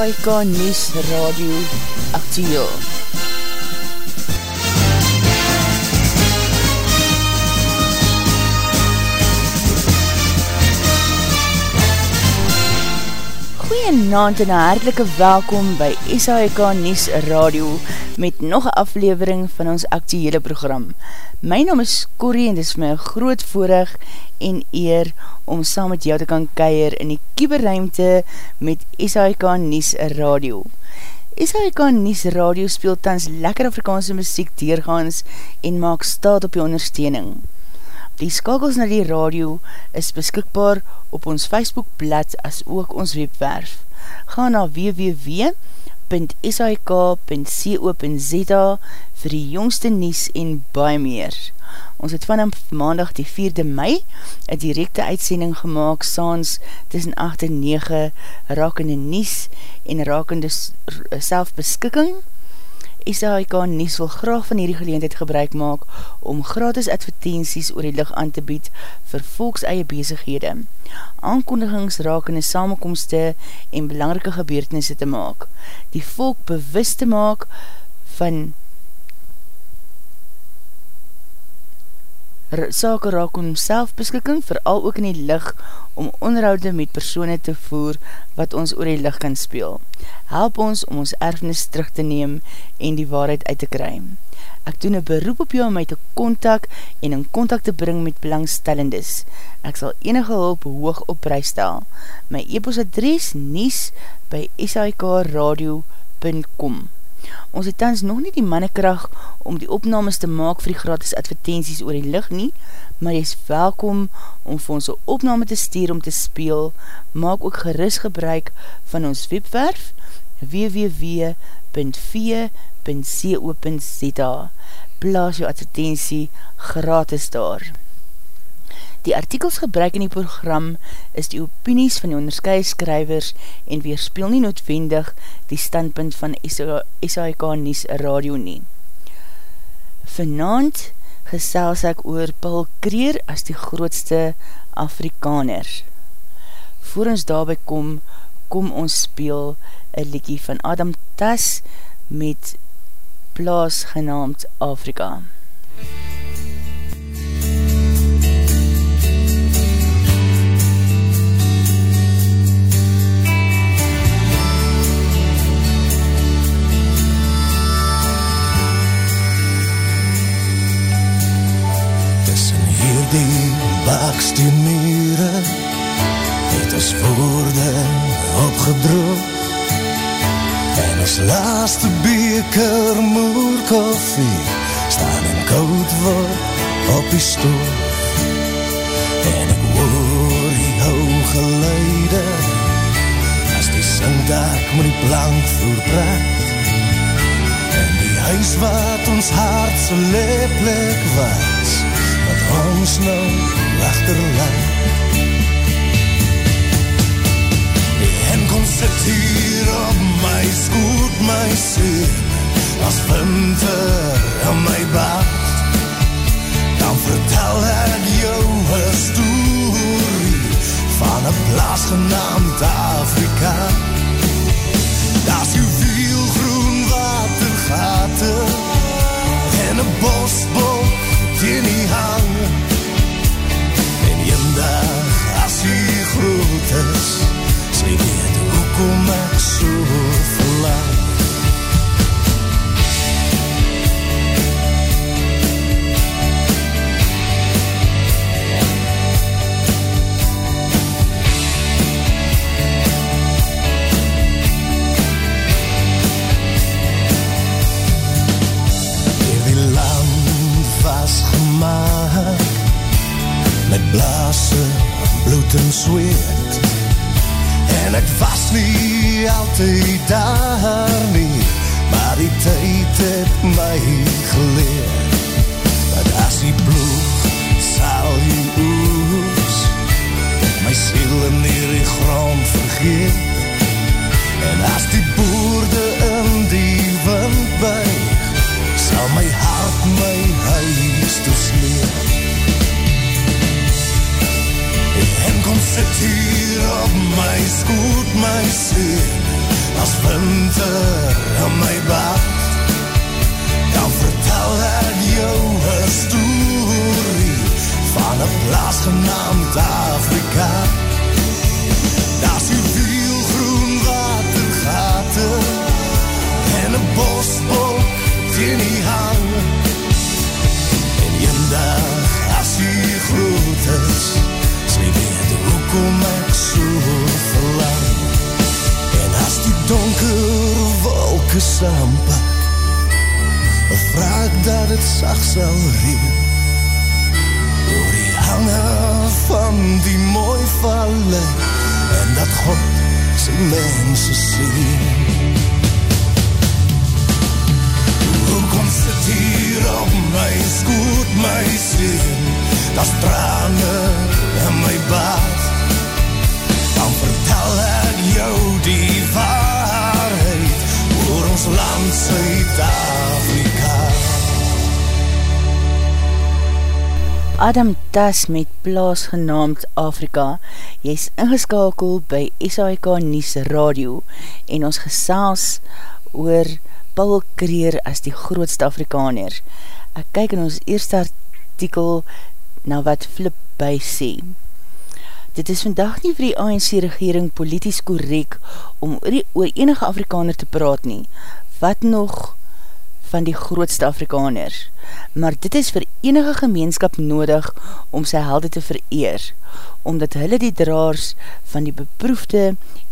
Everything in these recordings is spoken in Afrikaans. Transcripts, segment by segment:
SAIK News Radio Actieel. Goeienaand en hartelike welkom by SAIK News Radio met nog een aflevering van ons actiehele program. My naam is Corrie en dit is my groot voorig en eer om saam met jou te kan keier in die kieberruimte met SHK Nies Radio. SHK Nies Radio speel tans lekker Afrikaanse muziek deurgaans en maak staat op die ondersteuning. Die skakels na die radio is beskikbaar op ons Facebookblad as ook ons webwerf. Ga na www.sik.co.za vir die jongste nies en baie meer. Ons het van maandag die 4de mei een directe uitsending gemaakt saans tussen 8 en 9 rakende nies en rakende selfbeskikking. SHK Nies wil graag van hierdie geleendheid gebruik maak om gratis advertenties oor die licht aan te bied vir volks eie bezighede, aankondigings rakende samenkomste en belangrike gebeurtenisse te maak, die volk bewust te maak van sake raak om selfbeskikking, vooral ook in die licht om onderhoude met persoene te voer wat ons oor die licht kan speel. Help ons om ons erfnis terug te neem en die waarheid uit te kry. Ek doen een beroep op jou om my te kontak en in kontak te bring met belangstellendes. Ek sal enige hulp hoog op prijs stel. My e-post adres nies by sikradio.com Ons het tans nog nie die mannekracht om die opnames te maak vir die gratis advertenties oor die licht nie, maar jy is welkom om vir ons opname te stuur om te speel. Maak ook geris gebruik van ons webwerf www.v.co.za Plaas jou advertentie gratis daar. Die artikels gebruik in die program is die opinies van die onderskeie skrywers en weerspeel nie noodwendig die standpunt van SAIK Nies Radio nie. Vanavond gesels ek oor Paul Kreer as die grootste Afrikaner. Voor ons daarby kom, kom ons speel een liekie van Adam Tas met plaas genaamd Afrika. MUZIEK die baksteen mure het ons woorde opgedroog en ons laaste beker moer koffie staan in koud word op die stoel. En ek hoor die hoge leide as die singdak met die plank voorpraat en die huis wat ons hart so leplik was ons nou achterlaat. En kom sit hier op my skoot, my sien, as winter in my bad. Dan vertel ek jou een story van een plaas genaamd Afrika. Daar is veel groen watergaten en een bosbok die hang En weet hoekom ek so verlang blaase, bloed en zweet En ek was nie altyd daar nie Maar die tyd het my geleer Dat as die bloed sal jy oes Dat my siel in die grond vergeet. En as die boerde in die wind buig Sal my hart my huis toesleer En kom sit hier op my skoot, my sien as winter in my bad dan vertel ek jou een story van een plaas genaamd Afrika. Daar is veel groen watergaten en een bosbok teen die hang wolke saampak vraag dat het zacht sal reen oor die hange van die mooi valle en dat God sy mense sien Hoe kom sit hier op my skoot my sien dat strane in my baas dan vertel ek jou die oor ons land Suid-Afrika Adam Tas met plaas genaamd Afrika. Jy is ingeskakel by SAIK Nies Radio en ons gesels oor Paul Kreer as die grootste Afrikaner. Ek kyk in ons eerste artikel na wat Flip by sê. Dit is vandag nie vir die ANC regering politisch korek om oor, die, oor enige Afrikaner te praat nie. Wat nog van die grootste Afrikaner. Maar dit is vir enige gemeenskap nodig om sy helde te vereer, omdat hulle die draars van die beproefde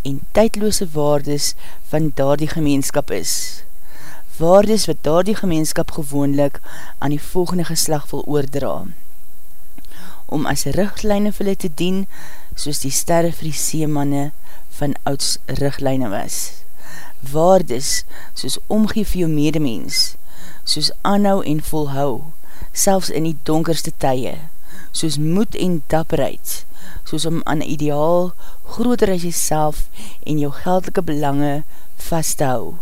en tydloose waardes van daar die gemeenskap is. Waardes wat daar die gemeenskap gewoonlik aan die volgende geslag wil oordra. Om as richtlijne vir hulle te dien, soos die sterre vir die seemanne van ouds richtlijne was waardes soos omgee vir jou medemens, soos aanhou en volhou, selfs in die donkerste tye, soos moed en dapperheid, soos om aan ideaal groter as jyself en jou geldelike belange vast te hou.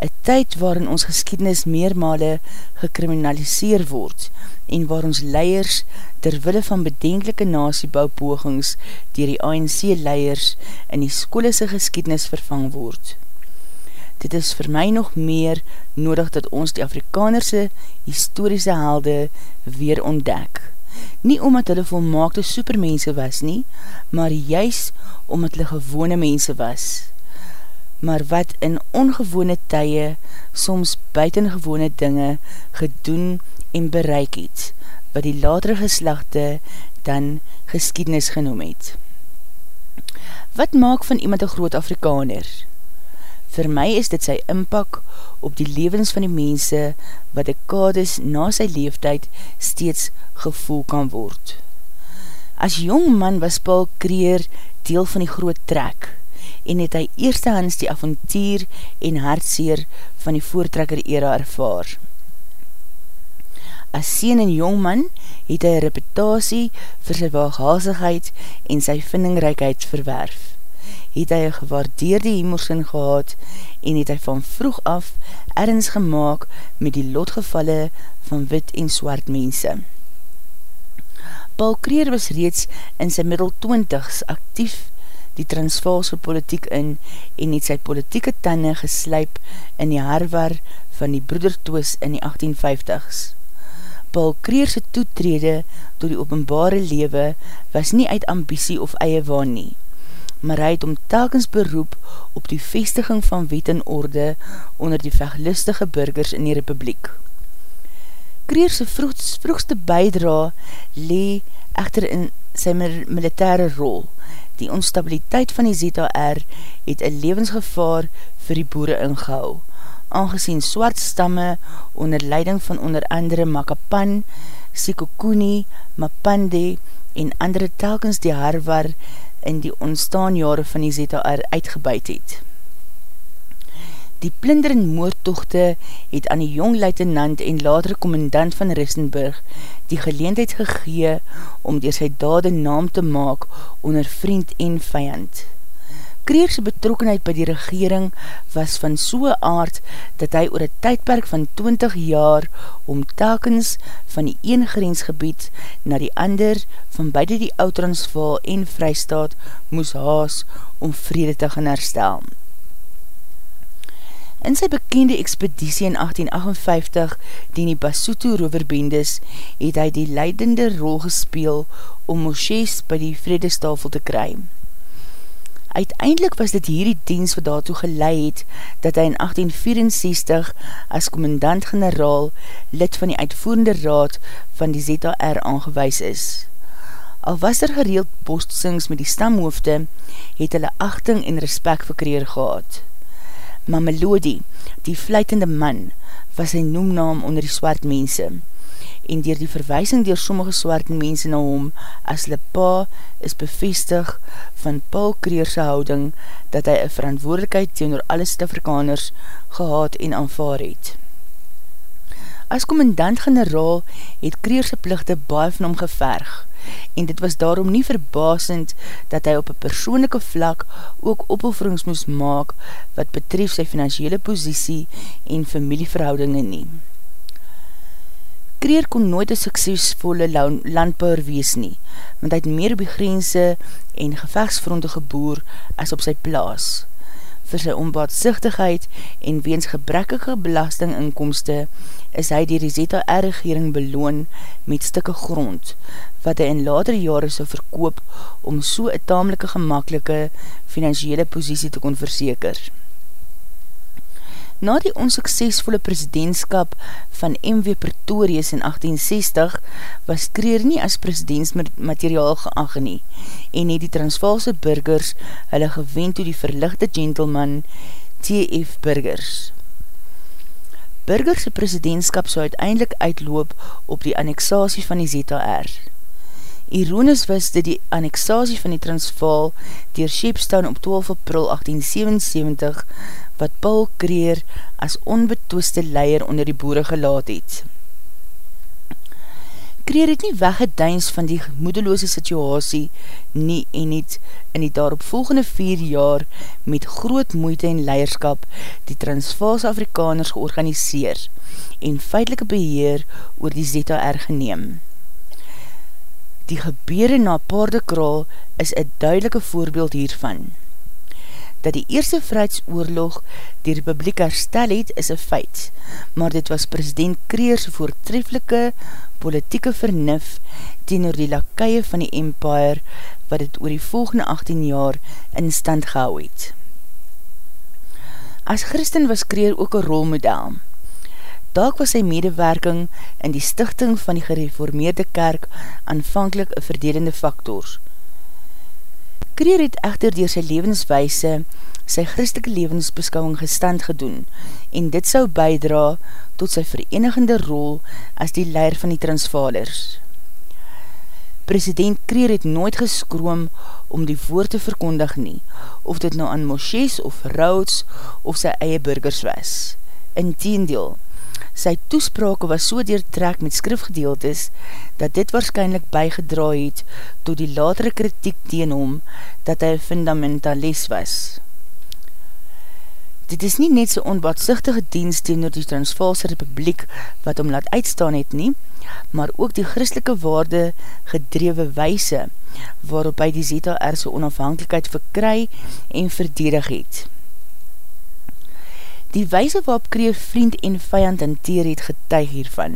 Een tyd waarin ons geskiednis meermale gekriminaliseer word en waar ons leiers terwille van bedenkelike nasiebouwpogings dier die ANC leiers in die skolese geskiednis vervang word dit is vir my nog meer nodig dat ons die Afrikanerse historische helde weer ontdek. Nie omdat hulle volmaakte supermense was nie, maar juist omdat hulle gewone mense was. Maar wat in ongewone tye soms buitengewone dinge gedoen en bereik het, wat die latere geslachte dan geskiednis genoem het. Wat maak van iemand een groot Afrikaner? Vir my is dit sy inpak op die levens van die mense wat dekades na sy leeftijd steeds gevoel kan word. As jong man was Paul Kreer deel van die groot trek en het hy eerstehands die avontuur en hartseer van die voortrekker era ervaar. As sien en jong man het hy reputatie vir sy waaghazigheid en sy vindingrijkheid verwerf het hy een gewaardeerde hemelsin gehad en het hy van vroeg af ergens gemaakt met die lotgevalle van wit en swart mense. Paul Kreer was reeds in sy middel twintigs actief die transvaalse politiek in en het sy politieke tanden geslyp in die harwar van die broedertoos in die 1850s. Paul Kreerse toetrede door die openbare lewe was nie uit ambitie of eie waan nie maar hy het om telkens beroep op die vestiging van wet en orde onder die vechtlustige burgers in die republiek. Kreerse vroegste bijdra lee echter in sy militaire rol. Die onstabiliteit van die ZR het een levensgevaar vir die boere ingehou, aangezien swart stamme onder leiding van onder andere Makapan, Sikokuni, Mapande en andere telkens die Harwar in die ontstaanjare van die ZR uitgebuid het. Die plinder en moordtochte het aan die jong luitenant en latere commandant van Rissenburg die geleendheid gegee om dier sy dade naam te maak onder vriend en vijand. Kreerse betrokkenheid by die regering was van soe aard dat hy oor een tydperk van 20 jaar om telkens van die een grensgebied na die ander van beide die Oud-Transvaal en Vrystaat moes haas om vrede te gaan herstel. In sy bekende expeditie in 1858 die die Basuto roverbendes het hy die leidende rol gespeel om Moshees by die vredestafel te kry. Uiteindelik was dit hierdie diens wat daartoe geleid het, dat hy in 1864 as commandant-generaal lid van die uitvoerende raad van die ZR aangewys is. Al was er gereeld postsings met die stamhoofde, het hulle achting en respect verkreer gehad. Maar Melody, die fluitende man, was sy noemnaam onder die swart mense. En dier die verwysing dier sommige swart mense na hom as le pa is bevestig van Paul Kreerse houding dat hy een verantwoordelikheid teenoor alle Stifrikaners gehad en aanvaar het. As commandant-generaal het Kreerse plichte baie van hom geverg en dit was daarom nie verbasend dat hy op een persoonlijke vlak ook opofferings moes maak wat betref sy financiële posiesie en familieverhoudinge neem. Kreer kon nooit een suksesvolle landbouwer wees nie, want hy het meer op die grense en gevechtsfronte geboer as op sy plaas. Voor sy onbaatzichtigheid en weens gebrekkige belastinginkomste is hy die ZR-regering beloon met stikke grond, wat hy in latere jare sal verkoop om so een tamelike gemakkelike financiële posiesie te kon verseker. Na die onsuksesvolle presidentskap van M.W. Pretorius in 1860 was Kreer nie as presidentsmateriaal geag nie en het die Transvaalse burgers hulle gewend toe die verlichte gentleman T.F. Burgers. Burgerse presidentskap zou uiteindelik uitloop op die annexatie van die ZR. Ironisch was dit die annexatie van die Transvaal dier Shepstown op 12 april 1877 wat Paul Kreer as onbetwiste leier onder die boere gelaat het. Kreer het nie weggedeins van die moedeloose situasie nie en het in die daarop volgende vier jaar met groot moeite en leierskap die Transvaalse Afrikaners georganiseer en feitelike beheer oor die ZR geneem. Die gebeure na paardekraal is een duidelike voorbeeld hiervan dat die Eerste Vrijheidsoorlog die Republiek herstel het, is een feit, maar dit was president Kreers voortreffelike politieke vernuf teenoor die lakkeie van die empire wat het oor die volgende 18 jaar in stand gehou het. As Christen was Kreer ook een rolmodel. Daak was sy medewerking in die stichting van die gereformeerde kerk aanvankelijk een verdelende factors, Kreer het echter dier sy levenswijse sy christelike levensbeskouwing gestand gedoen en dit sou bydra tot sy verenigende rol as die leier van die transvalers. President Kreer het nooit geskroom om die woord te verkondig nie, of dit nou aan Moshees of Rhodes of sy eie burgers was. In teendeel, Sy toesprake was so deurtrek met skrifgedeeltes, dat dit waarschijnlijk bygedra het tot die latere kritiek teen hom, dat hy fundamentalist was. Dit is nie net so onbaatzichtige dienst teen die Transvaalse Republiek wat hom laat uitstaan het nie, maar ook die christelike waarde gedrewe weise waarop hy die ZLR so onafhankelijkheid verkry en verdedig het. Die wijze waarop kreeg vriend en vijand hanteer het getuig hiervan.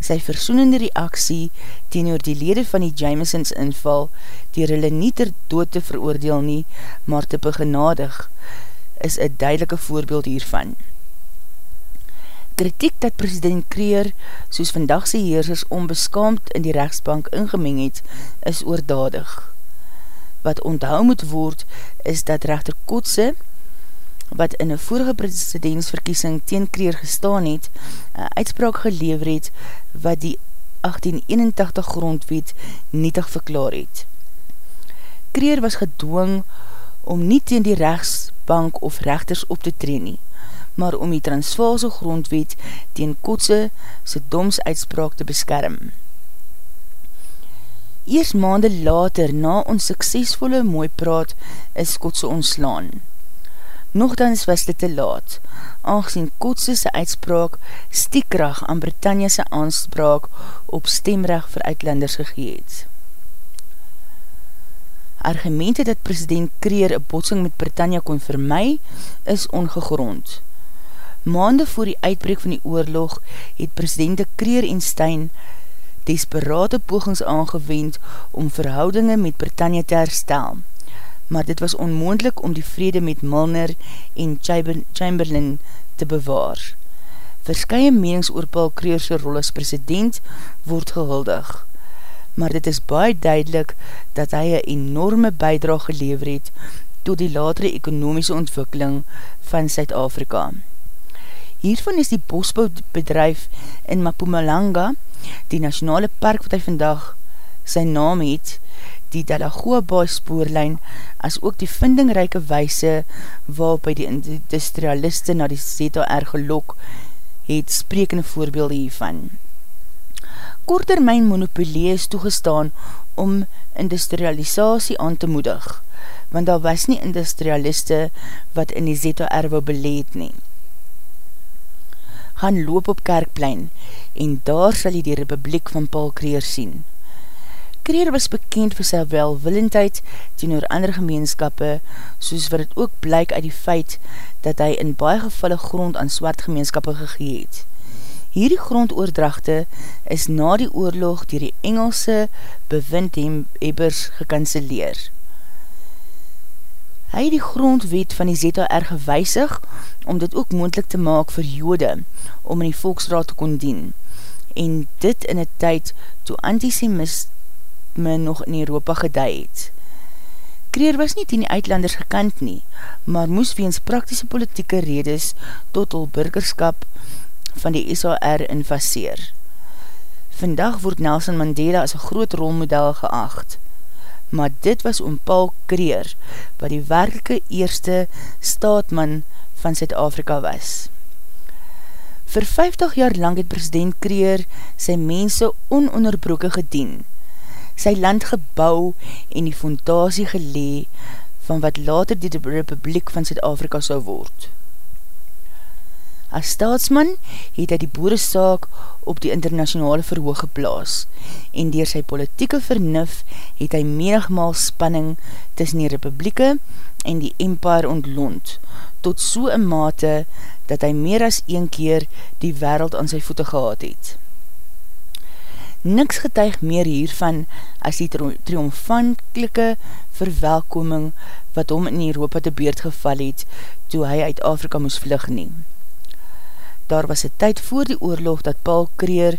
Sy versoenende reaksie teenoor die lede van die Jamesons inval, dier hulle nie ter dood te veroordeel nie, maar te begenadig, is een duidelike voorbeeld hiervan. Kritiek dat president Kreer, soos vandagse heersers onbeskaamd in die rechtsbank ingemeng het, is oordadig. Wat onthou moet word, is dat rechter Kotse, wat in een vorige presidentsverkiesing teen Kreer gestaan het, een uitspraak gelever het wat die 1881 grondwet nietig verklaar het. Kreer was gedwong om nie teen die rechtsbank of rechters op te tree nie, maar om die transvaalse grondwet teen Kotse sy doms uitspraak te beskerm. Eers maande later na ons suksesvolle mooi praat is Kotse ontslaan. Nogthans was dit te laat, aangezien Kotse sy uitspraak stiekrag aan Britannia sy aanspraak op stemrecht vir uitlanders gegeet. Argumente dat president Kreer een botsing met Britannia kon vermy, is ongegrond. Maande voor die uitbreek van die oorlog het presidente Kreer en Stein desperate pogings aangewend om verhoudinge met Britannia te herstel. Maar dit was onmoendlik om die vrede met Milner en Chamberlain te bewaar. Verskye menings oor Paul Kreerse rol as president word gehuldig. Maar dit is baie duidelik dat hy een enorme bijdrage gelever het tot die latere ekonomiese ontwikkeling van Suid-Afrika. Hiervan is die bosboudbedrijf in Mapumalanga, die nationale park wat hy vandag sy naam het, die Delagoa spoorlijn, as ook die vindingryke weise waarop hy die industrialiste na die ZR gelok het sprekende voorbeelde hiervan. Kortermijn monopolie is toegestaan om industrialisatie aan te moedig, want daar was nie industrialiste wat in die ZR wil beleed neem gaan loop op Kerkplein en daar sal jy die republiek van Paul Kreer sien. Kreer was bekend vir sy welwillendheid ten oor ander gemeenskappe, soos wat het ook blyk uit die feit dat hy in baie gevalle grond aan swart gemeenskappe gegeet. Hierdie grondoordrachte is na die oorlog dier die Engelse bewindhebbers gekanceleer. Hy het die grondwet van die ZR gewysig om dit ook moendlik te maak vir jode om in die volksraad te kon dien. En dit in die tyd toe antisemisme nog in Europa gedei het. Kreer was nie ten die uitlanders gekant nie, maar moes weens praktische politieke redes tot al burgerskap van die SAR invaseer. Vandag word Nelson Mandela as een groot rolmodel geacht maar dit was om Paul Kreer, wat die werkelike eerste staatman van Zuid-Afrika was. Voor 50 jaar lang het president Kreer sy mense ononderbroke gedien, sy land gebouw en die fondatie gelee van wat later die Republiek van Zuid-Afrika sou word. As staatsman het hy die boeresaak op die internationale verhoog geplaas en dier sy politieke vernuf het hy menigmaal spanning tussen die republieke en die empire ontlond tot so een mate dat hy meer as een keer die wereld aan sy voete gehad het. Niks getuig meer hiervan as die triomfantelike verwelkoming wat hom in Europa te beurt geval het toe hy uit Afrika moes vlug neem. Daar was een tyd voor die oorlog dat Paul Kreer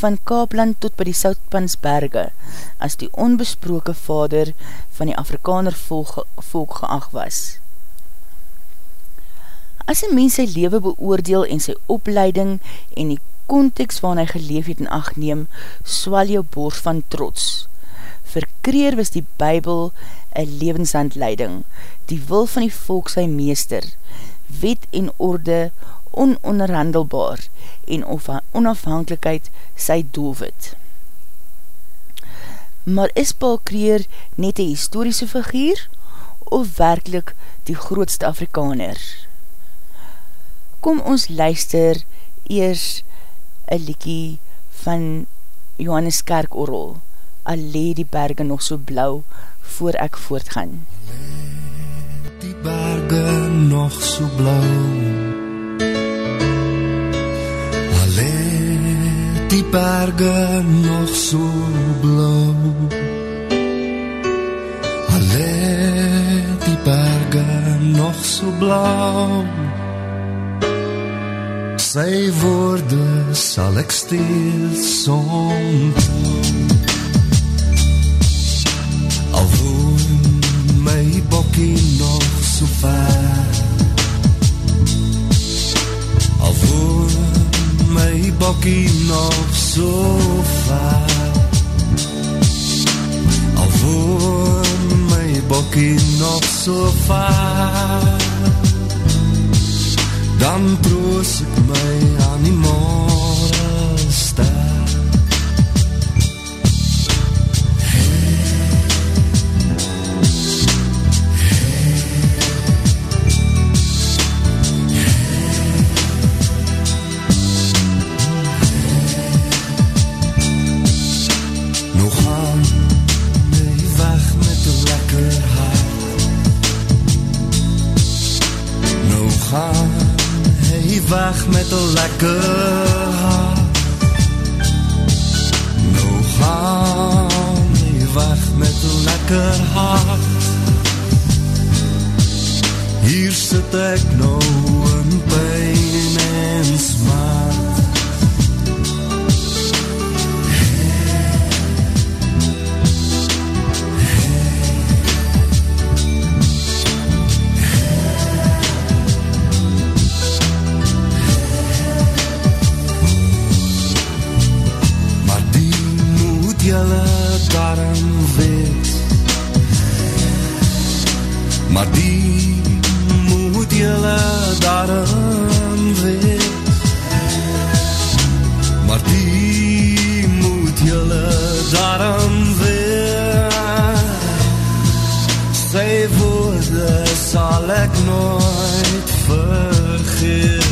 van Kaapland tot by die Soutpansberge as die onbesproke vader van die Afrikaner volk, volk geacht was. As een mens sy leven beoordeel en sy opleiding en die context waarin hy geleef het in acht neem, swal jou bors van trots. Vir Kreer was die Bijbel een levenshandleiding, die wil van die volk sy meester, wet en orde, ononderhandelbaar en onafhankelijkheid sy doelwit. Maar is Paul Kreer net een historische figuur of werkelijk die grootste Afrikaner? Kom ons luister eers een liekie van Johannes Kerkorrel Allee die berge nog so blauw voor ek voortgaan. Allee die berge nog so blauw die berge nog so blauw Allee die berge nog so blauw Sy woorde sal ek steeds somtoon Al woon my bokkie nog so ver. Al woon my bokkie nog so ver. Al woon my bokkie nog so ver Dan proos ek my aan die morgen ster Nog aan weg met 'n lekker hart. Nou gaan jy weg met 'n lekker hart. Hier sit ek nou in pyn en smart. Jylle daarom weet. Maar die moet jylle daarom weet. Maar die moet jylle daarom weet. Sy woorde sal ek nooit vergeet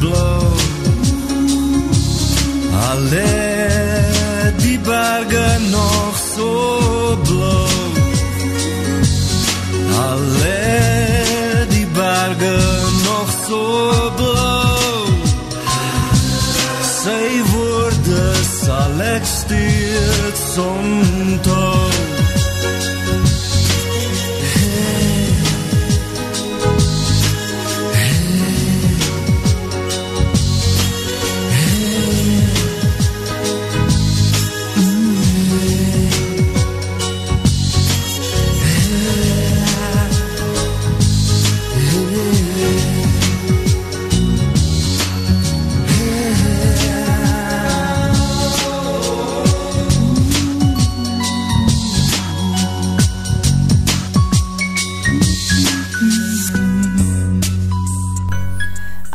so blauw Alle die berge nog so blauw Alle die berge nog so blauw Sy woorde sal ek steeds onthou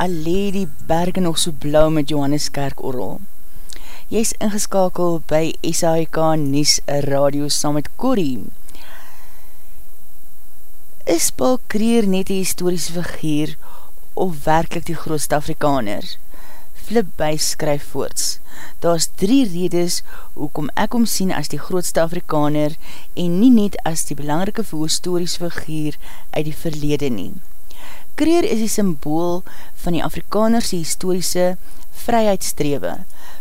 Allee die berge nog so blauw met Johannes Kerk orrel. Jy is ingeskakel by SAIK Nies Radio saam met Corrie. Is Paul Kreer net die historische figuur of werkelijk die grootste Afrikaner? Flip by skryf voorts. Daar is drie redes hoekom ek om sien as die grootste Afrikaner en nie net as die belangrike historische figuur uit die verlede nie. Kreer is die symbool van die Afrikanerse historische vryheidstrewe,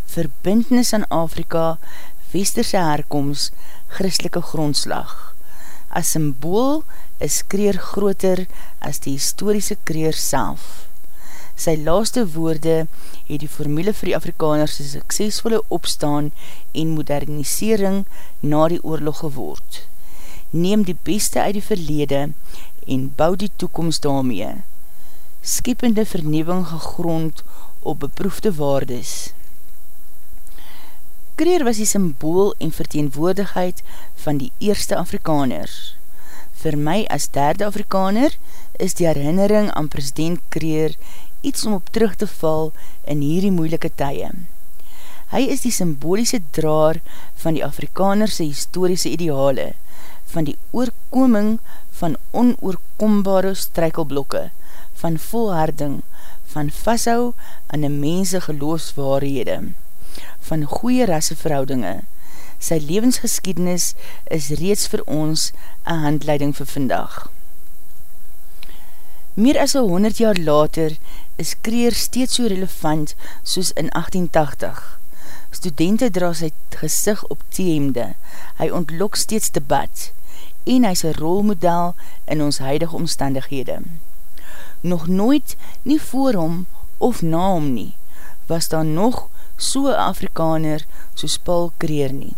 verbindnis aan Afrika, westerse herkomst, christelike grondslag. As symbool is Kreer groter as die historische Kreer self. Sy laaste woorde het die formule vir die Afrikanerse suksesvolle opstaan en modernisering na die oorlog geword. Neem die beste uit die verlede en bou die toekomst daarmee. Skepende vernieuwing gegrond op beproefde waardes. Kreer was die symbool en verteenwoordigheid van die eerste Afrikaners. Voor my as derde Afrikaner is die herinnering aan president Kreer iets om op terug te val in hierdie moeilike tye. Hy is die symboliese draar van die Afrikanerse historische ideale, van die oorkoming van onoorkombare strykelblokke, van volharding, van vasthou aan die mense geloofswaarhede, van goeie rasseverhoudinge. Sy levensgeskiednis is reeds vir ons een handleiding vir vandag. Meer as 100 jaar later is Kreer steeds so relevant soos in 1880. Studenten dra sy gesig op TM'de, hy ontlok steeds debat en hy is een rolmodel in ons huidige omstandighede nog nooit nie voor hom of na hom nie, was daar nog so'n Afrikaner soos Paul Kreer nie.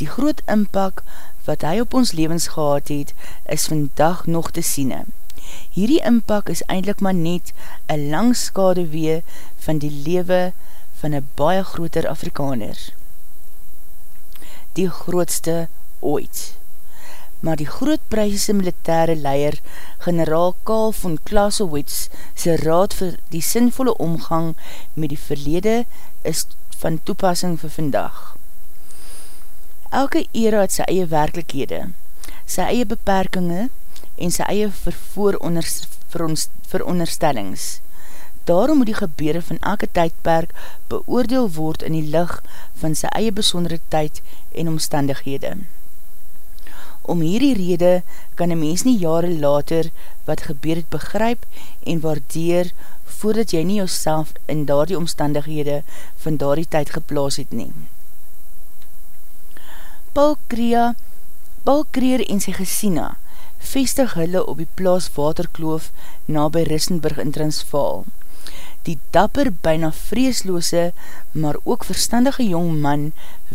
Die groot inpak wat hy op ons levens gehad het, is vandag nog te siene. Hierdie inpak is eindelijk maar net een lang skadewee van die lewe van een baie groter Afrikaner. Die grootste ooit maar die groot prijse militaire leier, generaal Karl von Clausewitz, sy raad vir die sinvolle omgang met die verlede is van toepassing vir vandag. Elke era het sy eie werkelikhede, sy eie beperkinge en sy eie veronderstellings. Daarom moet die gebeure van elke tydperk beoordeel word in die lig van sy eie besondere tyd en omstandighede. Om hierdie rede kan een mens nie jare later wat gebeur het begryp en waardeer voordat jy nie jouself in daardie omstandighede van daardie tyd geplaas het nie. Paul Krea, Paul Kreer en sy gesina vestig hulle op die plaas Waterkloof na by Rissenburg in Transvaal. Die dapper, byna vreesloose, maar ook verstandige jong man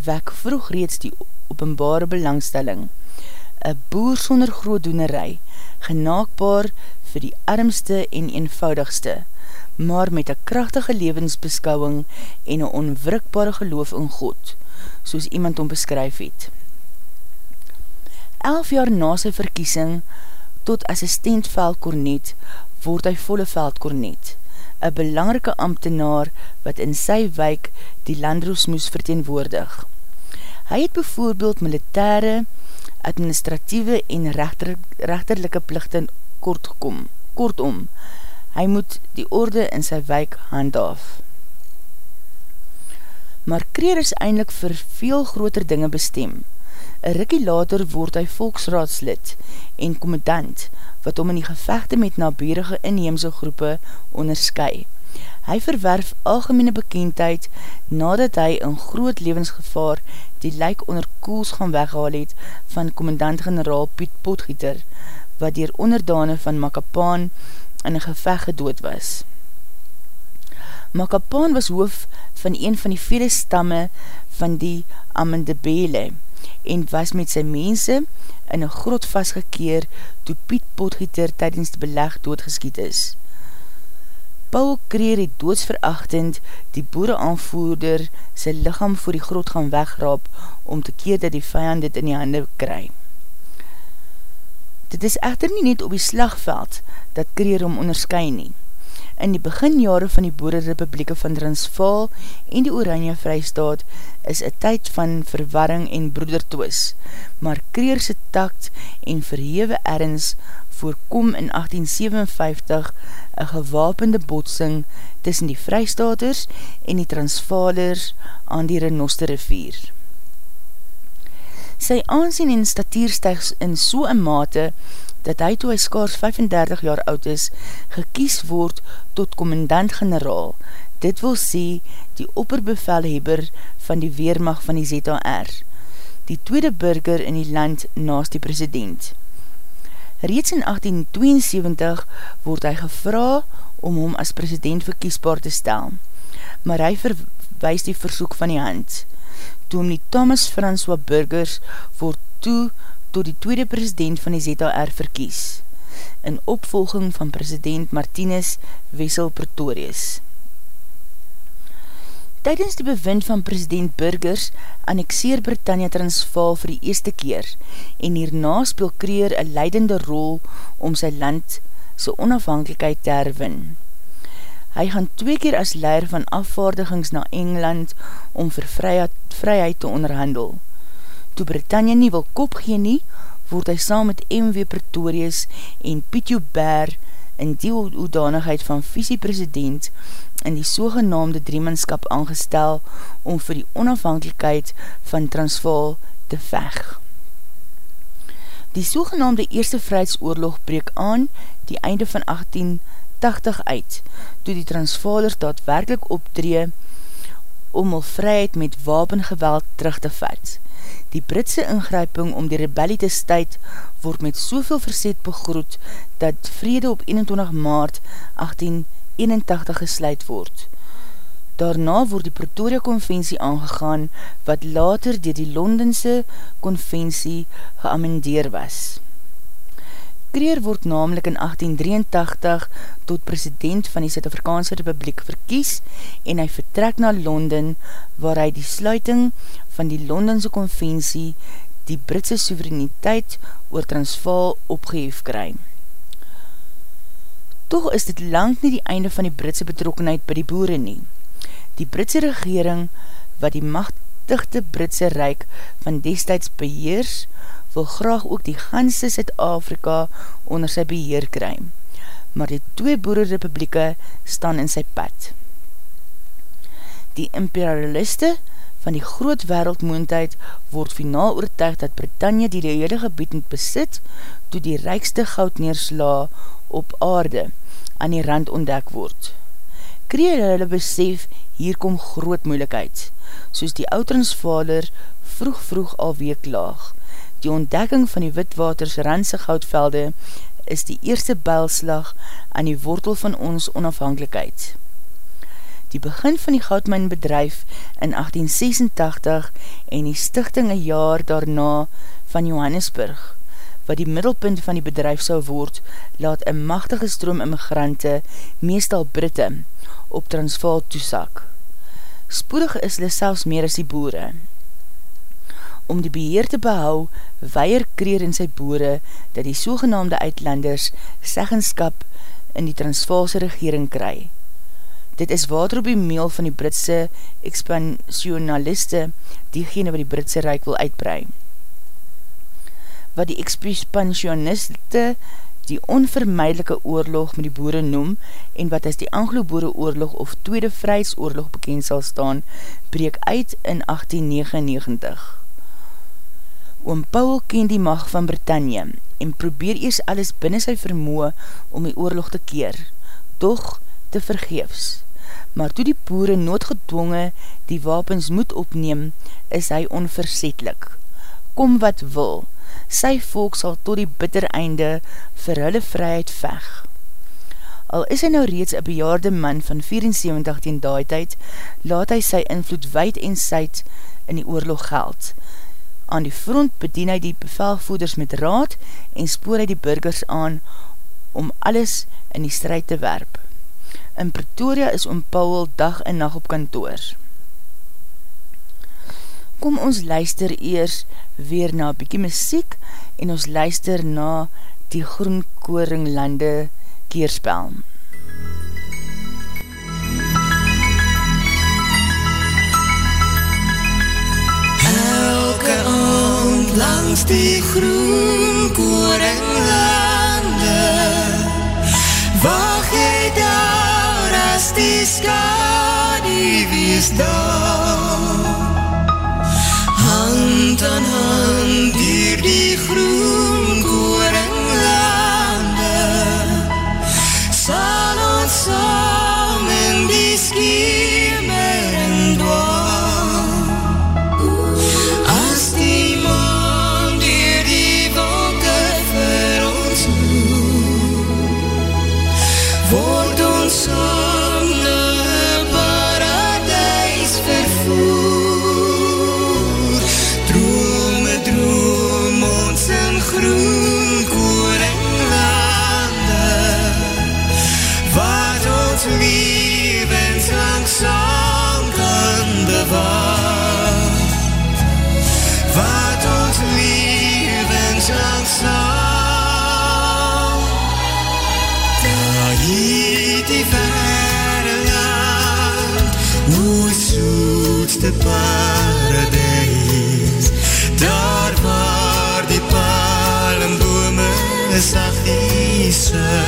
wek vroeg reeds die openbare belangstelling. Een boer sonder grootdoenerij, genaakbaar vir die armste en eenvoudigste, maar met een krachtige levensbeskouwing en een onwrikbare geloof in God, soos iemand om beskryf het. Elf jaar na sy verkiesing tot assistent veldkornet word hy volle veldkornet, een belangrike ambtenaar wat in sy wijk die landroos moes verteenwoordig. Hy het bijvoorbeeld militaire, administratieve en rechter, rechterlijke plichten kortkom, kortom, hy moet die orde in sy wijk handhaaf. Maar Kreer is eindelijk vir veel groter dinge bestem. Een rikkie later word hy volksraadslid en commandant, wat om in die gevechte met naberige inheemse groepe onderskui. Hy verwerf algemene bekendheid nadat hy in groot levensgevaar die lijk onder koels gaan weghaal het van commandant-generaal Piet Potgieter, wat dier onderdane van Makapaan in een geveg gedood was. Makapaan was hoof van een van die vele stamme van die Amendebele en was met sy mense in een grot vastgekeer toe Piet Potgieter tydens die beleg doodgeskiet is. Paul Kreer het doodsverachtend die boere aanvoerder sy lichaam voor die grot gaan wegraap om te keer dat die vijand dit in die hande kry. Dit is echter nie net op die slagveld dat Kreer om onderskui nie. In die beginjare van die Boerderrepublieke van Transvaal en die Oranje Vrijstaat is een tyd van verwarring en broedertoos, maar Kreerse takt en verhewe ergens voorkom in 1857 een gewapende botsing tussen die Vrijstaters en die Transvaalers aan die Renoste rivier. Sy aansien en statuur stegs in so'n mate dat hy toe hy skaars 35 jaar oud is, gekies word tot commandant-generaal, dit wil sê die opperbevelhebber van die Weermacht van die ZAR, die tweede burger in die land naast die president. Reeds in 1872 word hy gevra om hom as president verkiesbaar te stel, maar hy verwijs die versoek van die hand. Toe om die Thomas François Burgers word toe tot die tweede president van die ZAR verkies, in opvolging van president Martinez Wessel Pretorius. Tijdens die bewind van president Burgers annexeer Britannia Transvaal vir die eerste keer en hierna speel Kreer een leidende rol om sy land sy onafhankelijkheid te herwin. Hy gaan twee keer as leier van afvaardigings na Engeland om vir vryheid, vryheid te onderhandel. Toe Britannia nie wil kop gee nie, word hy saam met M.W. Pretorius en Piet Joubert in die hoedanigheid van visiepresident in die sogenaamde driemanskap aangestel om vir die onafhankelijkheid van Transvaal te veg. Die sogenaamde Eerste Vrijheidsoorlog breek aan die einde van 1880 uit, toe die Transvaalers daadwerkelijk optree om al vryheid met wapengeweld terug te vat. Die Britse ingryping om die rebellie te stuit word met soveel verzet begroet dat vrede op 21 maart 1881 gesluit word. Daarna word die Pretoria Conventie aangegaan wat later dier die Londense Conventie geamendeer was. Kreer word namelijk in 1883 tot president van die Zuid-Afrikaanse Republiek verkies en hy vertrek na Londen waar hy die sluiting van die Londense Conventie die Britse soevereiniteit oor Transvaal opgeheef kry. Toch is dit lang nie die einde van die Britse betrokkenheid by die boere nie. Die Britse regering, wat die machtigde Britse Rijk van destijds beheers, wil graag ook die ganse Zuid-Afrika onder sy beheer kry. Maar die twee boerenrepublieke staan in sy pad. Die imperialiste van die groot wereldmoendheid word finaal oortuig dat Britannia die hele gebied moet besit toe die rijkste goud neersla op aarde aan die rand ontdek word. Kree hulle besef, hier kom groot moeilikheid, soos die oudransvader vroeg vroeg alweer klaag. Die ontdekking van die witwaters randse goudvelde is die eerste bylslag aan die wortel van ons onafhankelijkheid. Die begin van die goudmijnbedrijf in 1886 en die stichting een jaar daarna van Johannesburg, wat die middelpunt van die bedrijf sou word, laat een machtige stroom immigrante, meestal Britte, op Transvaal toesak. Spoedig is hulle selfs meer as die boere. Om die beheer te behou, weier kreer in sy boere dat die sogenaamde uitlanders seggenskap in die Transvaalse regering kry. Dit is water op die meel van die Britse expansionaliste, diegene wat die Britse Rijk wil uitbrei. Wat die expansioniste die onvermijdelike oorlog met die boere noem en wat as die Anglo-Boere oorlog of Tweede Vrijheidsoorlog bekend sal staan, breek uit in 1899. Oom Paul ken die mag van Britannia en probeer eers alles binnen sy vermoe om die oorlog te keer, doch te vergeefs. Maar toe die boere noodgedwonge die wapens moet opneem, is hy onverzetlik. Kom wat wil, sy volk sal tot die bitter einde vir hulle vryheid veg. Al is hy nou reeds een bejaarde man van 74 ten daai tyd, laat hy sy invloed wijd en syd in die oorlog geld. Aan die front bedien hy die bevelvoeders met raad en spoor hy die burgers aan om alles in die strijd te werp. In Pretoria is om Paul dag en nacht op kantoor. Kom ons luister eers weer na bykie muziek en ons luister na die groenkoringlande keerspel. Elke aand langs die groenkoringlande as die skadie wees daar hand aan hand dier die groen koringlande sal ons saam in die skemering soetste paradijs. Daar waar die palmbome sagties suis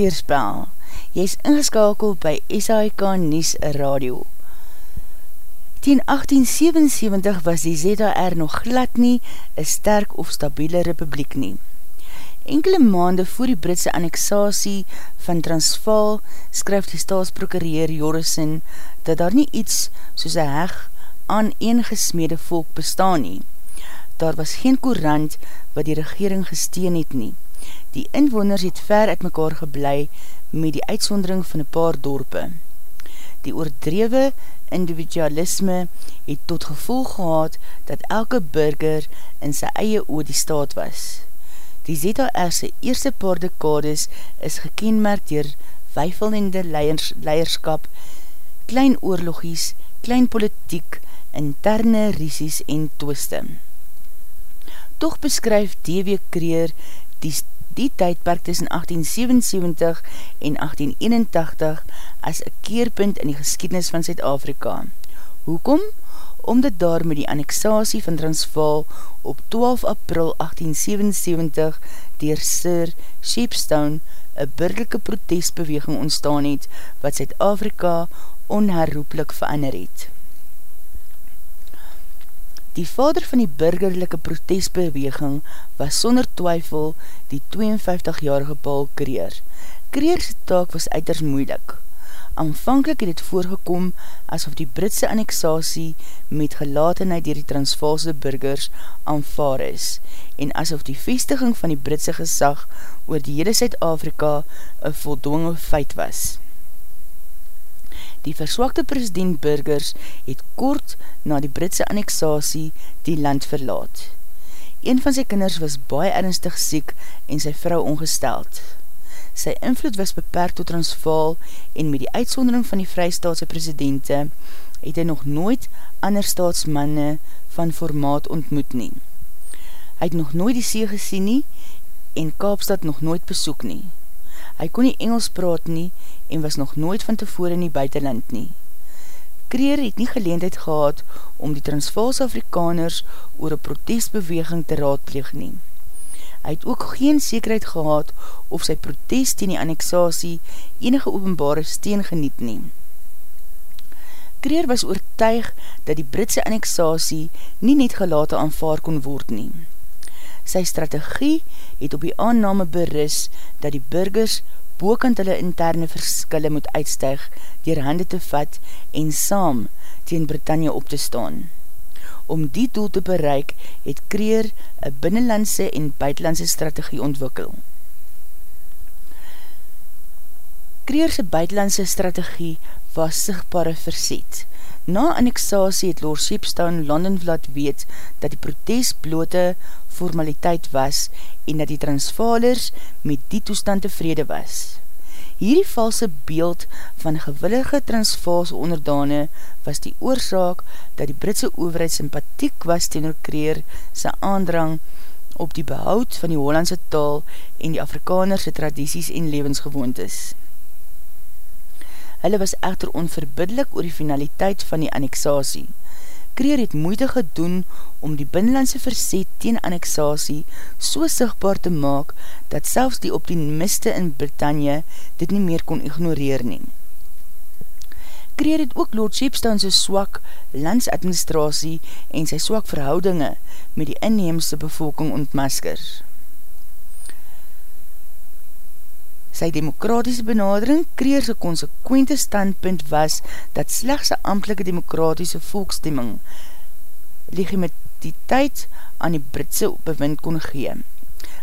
Koring Keerspel. Jy is ingeskakel by SAIK Nies Radio. Tien 1877 was die ZR nog glad nie een sterk of stabiele republiek nie. Enkele maande voor die Britse annexatie van Transvaal skryf die staatsprokureer Jorison dat daar nie iets soos een heg aan een gesmede volk bestaan nie. Daar was geen courant wat die regering gesteen het nie. Die inwoners het ver uit mekaar geblei met die uitsondering van een paar dorpe. Die oordrewe individualisme het tot gevolg gehad dat elke burger in sy eie oor die staat was. Die ZHR'se eerste paar dekades is gekenmerkt dier weifelende leiers, leierskap, klein oorlogies, klein politiek, interne risies en twiste. Toch beskryf D.W. Kreer die, die tydperk tussen 1877 en 1881 as een keerpunt in die geskiednis van Zuid-Afrika. Hoekom? Omdat daar met die annexatie van Transvaal op 12 april 1877 dier Sir Shepstone een burgerlijke protestbeweging ontstaan het wat Zuid-Afrika onherroepelik verander het. Die vader van die burgerlijke protestbeweging was sonder twyfel die 52-jarige Paul Kreer. Kreerse taak was uiters moeilik. Aanvankelijk het het voorgekom asof die Britse annexatie met gelatenheid dier die Transvaalse burgers aanvaar is en asof die vestiging van die Britse gesag oor die hele Zuid-Afrika een voldonge feit was. Die verswakte president Burgers het kort na die Britse annexatie die land verlaat. Een van sy kinders was baie ernstig siek en sy vrou ongesteld. Sy invloed was beperkt tot Transvaal en met die uitsondering van die vrystaatse presidente het hy nog nooit ander staatsmanne van formaat ontmoet nie. Hy het nog nooit die see gesien nie en Kaapstad nog nooit besoek nie. Hy kon nie Engels praat nie en was nog nooit van tevore in die buitenland nie. Kreer het nie geleendheid gehad om die Transvaals Afrikaners oor een protestbeweging te raadpleeg nie. Hy het ook geen zekerheid gehad of sy protest teen die annexatie enige openbare steen geniet nie. Kreer was oortuig dat die Britse annexatie nie net gelate aanvaar kon word nie. Sy strategie het op die aanname beris dat die burgers boekant hulle interne verskille moet uitstuig dier hande te vat en saam teen Britannia op te staan. Om die doel te bereik het Kreer een binnenlandse en buitenlandse strategie ontwikkel. Kreerse buitenlandse strategie was sigtbare verset. Na annexatie het Lord Sheepstone London laat weet dat die protest blote formaliteit was en dat die transvalers met die toestand tevrede was. Hierdie valse beeld van gewillige transvaalse onderdane was die oorzaak dat die Britse overheid sympathiek was ten oorkreer sy aandrang op die behoud van die Hollandse taal en die Afrikanerse tradities en levensgewoontes. Hulle was echter onverbiddelik oor die finaliteit van die annexatie. Kreer het moeite gedoen om die binnenlandse verzet teen annexatie so sigtbaar te maak dat selfs die optimiste in Britannia dit nie meer kon ignoreer neem. Kreer het ook Lord Shepstone sy swak landsadministratie en sy swak verhoudinge met die inheemse bevolking ontmaskers. Sy demokratiese benadering kreer sy konsekwente standpunt was dat slechts sy amtelike demokratiese volkstemming legitimiteit aan die Britse bewind kon gee.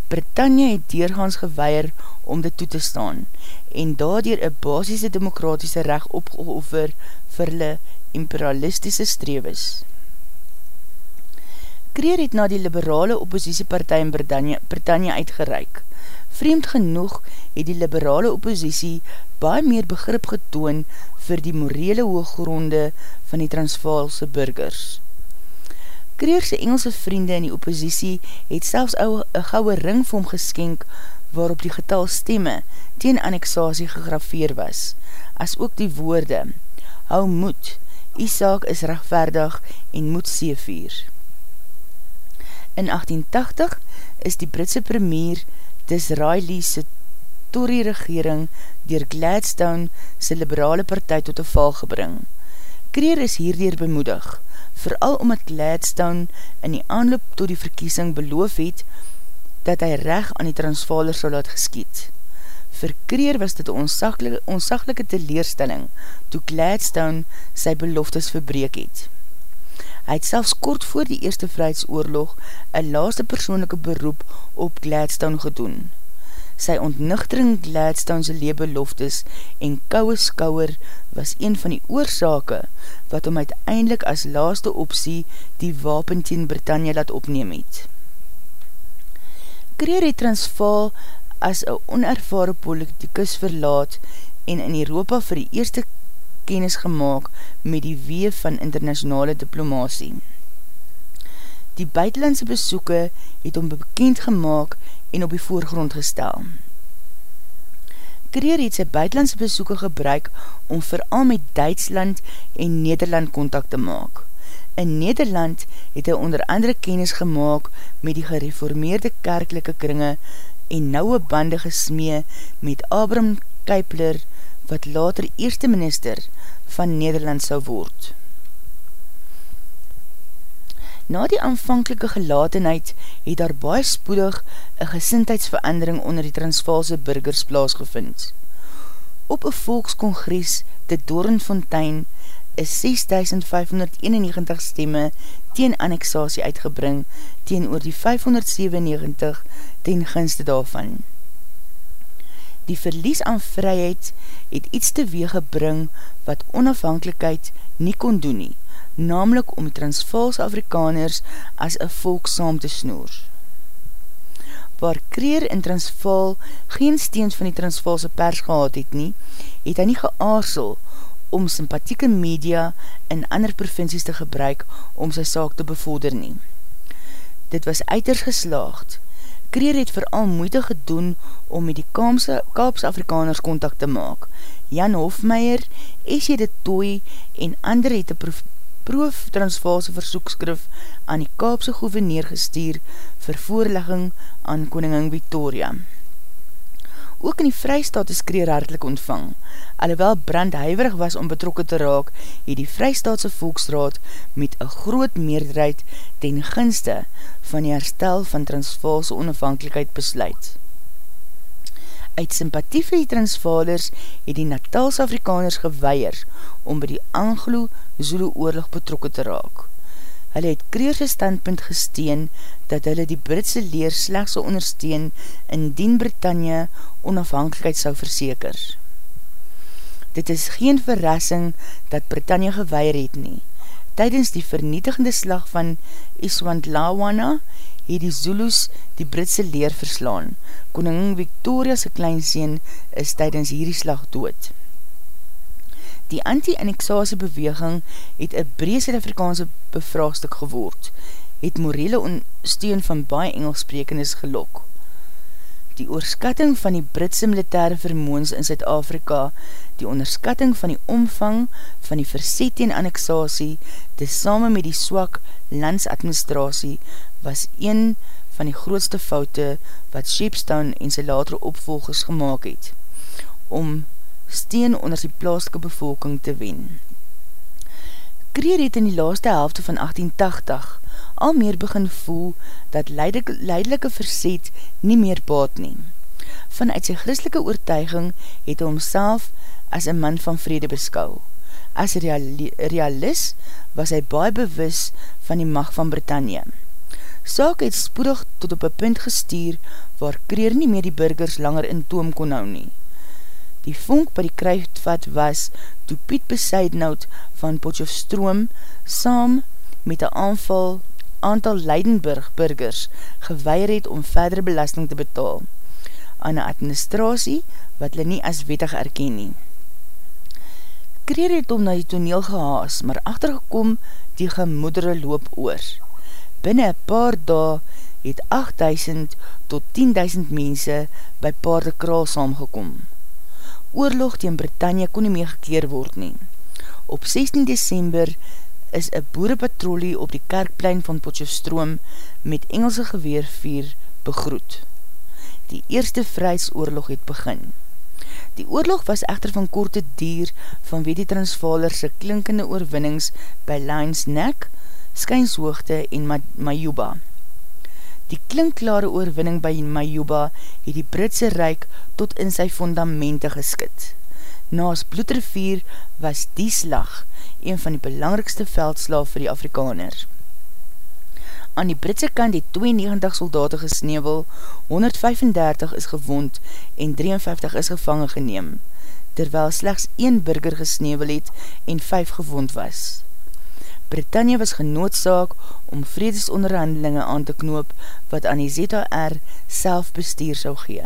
Britannia het deurgaans geweier om dit toe te staan en daardoor een basisse demokratiese recht opgeoffer vir hulle imperialistische streewis. Kreer het na die liberale oppositiepartij in Britannia, Britannia uitgereik. Vreemd genoeg het die liberale oppositie baie meer begrip getoon vir die morele hooggronde van die Transvaalse burgers. Kreerse Engelse vriende in die oppositie het selfs een gouwe ring vir hom geskenk waarop die getal stemme teen annexatie gegrafeer was, as ook die woorde, hou moed, die saak is rechtvaardig en moed seevier. In 1880 is die Britse premier Disraeli se Tory regering dier Gladstone sy liberale partij tot een val gebring. Kreer is hierdier bemoedig, vooral omdat Gladstone in die aanloop tot die verkiesing beloof het, dat hy reg aan die transvaler sal laat geskiet. Vir Kreer was dit een onsaglike teleerstelling toe Gladstone sy beloftes verbreek het. Hy het selfs kort voor die Eerste Vrijheidsoorlog een laaste persoonlijke beroep op Gladstone gedoen. Sy ontnuchtering Gladstone'se leebeloftes en kouwe skouwer was een van die oorzake wat hom uiteindelik as laaste optie die wapen teen Britannia laat opneem het. Kreer het Transvaal as een onervare politikus verlaat en in Europa vir die eerste kennis gemaakt met die wee van internationale diplomatie. Die buitenlandse besoeke het om bekend gemaakt en op die voorgrond gestel. Kreer het sy buitenlandse besoeke gebruik om vooral met Duitsland en Nederland contact te maak. In Nederland het hy onder andere kennis gemaakt met die gereformeerde kerkelike kringe en nouwe bande gesmee met Abram Kuipler, wat later eerste minister van Nederland sou word. Na die aanvankelike gelatenheid het daar baie spoedig een gesindheidsverandering onder die Transvaalse burgers plaasgevind. Op een volkskongres, de Doornfontein, is 6591 stemme teen annexatie uitgebring teen oor die 597 ten gunste daarvan. Die verlies aan vryheid het iets teweeg gebring wat onafhankelijkheid nie kon doen nie, namelijk om die Transvaalse Afrikaners as een volk saam te snoer. Waar Kreer in Transvaal geen steens van die Transvaalse pers gehad het nie, het hy nie geaarsel om sympathieke media in ander provincies te gebruik om sy saak te bevorder nie. Dit was uiters geslaagd, Kreer het vooral moeite gedoen om met die Kaamse, Kaapse Afrikaners contact te maak. Jan Hofmeier, S.J. de Tooi en ander het een proeftransvalse versoekskrif aan die Kaapse gouverneur gestuur vir voorlegging aan koningin Victoria. Ook in die vrystaat is Kreer hartelik ontvang. Alhoewel Brand huiverig was om betrokken te raak, het die vrystaatse volksraad met een groot meerderheid ten gunste van die herstel van Transvaalse onafhankelijkheid besluit. Uit sympathie vir die Transvaalers het die Natalse Afrikaners geweier om by die Anglo-Zulu oorlog betrokken te raak. Hulle het Kreerse standpunt gesteen dat hulle die Britse leer slechts sal ondersteun indien Britannia onafhankelijkheid sal verseker. Dit is geen verrassing dat Britannia geweier het nie. Tijdens die vernietigende slag van Iswantlawana het die Zulus die Britse leer verslaan. Koningin Victoria'se kleinseen is tydens hierdie slag dood. Die anti-annexatie beweging het een breed Zuid-Afrikaanse bevraagstuk geword, het morele steun van baie Engelsprekendes gelok. Die oorskatting van die Britse militaire vermoens in Zuid-Afrika, die onderskatting van die omvang van die verset en annexatie, tesame met die swak landsadministratie, was een van die grootste foute wat Shepstone en sy latere opvolgers gemaakt het, om steen onder die plaaslike bevolking te wen. Kreer het in die laaste helfte van 1880 al meer begin voel dat leidelike, verset nie meer baat neem. Vanuit sy christelike oortuiging het hy homself as een man van vrede beskou. As realist was hy baie bewus van die macht van Britannia. Saak het spoedig tot op een punt gestuur waar Kreer nie meer die burgers langer in toom kon hou nie. Die vonk by die kruidvat was toe Piet Besuidnout van Potjofstroom saam met een aanval aantal Leidenburg burgers geweier het om verdere belasting te betaal aan een administratie wat hulle nie as wettig erken nie. Kreer het om na die toneel gehaas, maar achtergekom die gemoedere loop oor. Binnen een paar dae het 8000 tot 10.000 mense by paardekraal saamgekom oorlog tegen Britannia kon nie meer gekeer word nie. Op 16 december is een boerepatrolie op die kerkplein van Potjofstroom met Engelse geweervier begroet. die eerste vrijsoorlog het begin. Die oorlog was echter van korte dier vanwe die Transvalerse klinkende oorwinnings by Lions Neck, Skynshoogte en Majuba. Die klinkklare oorwinning by Majuba het die Britse Rijk tot in sy fondamente geskit. Naas Bloedrivier was die slag een van die belangrikste veldslaaf vir die Afrikaner. Aan die Britse kant het 92 soldaten gesnevel, 135 is gewond en 53 is gevangen geneem, terwyl slechts 1 burger gesnevel het en 5 gewond was. Britannia was genoodzaak om vredesonderhandelinge aan te knoop wat aan die ZR self bestuur sou gee.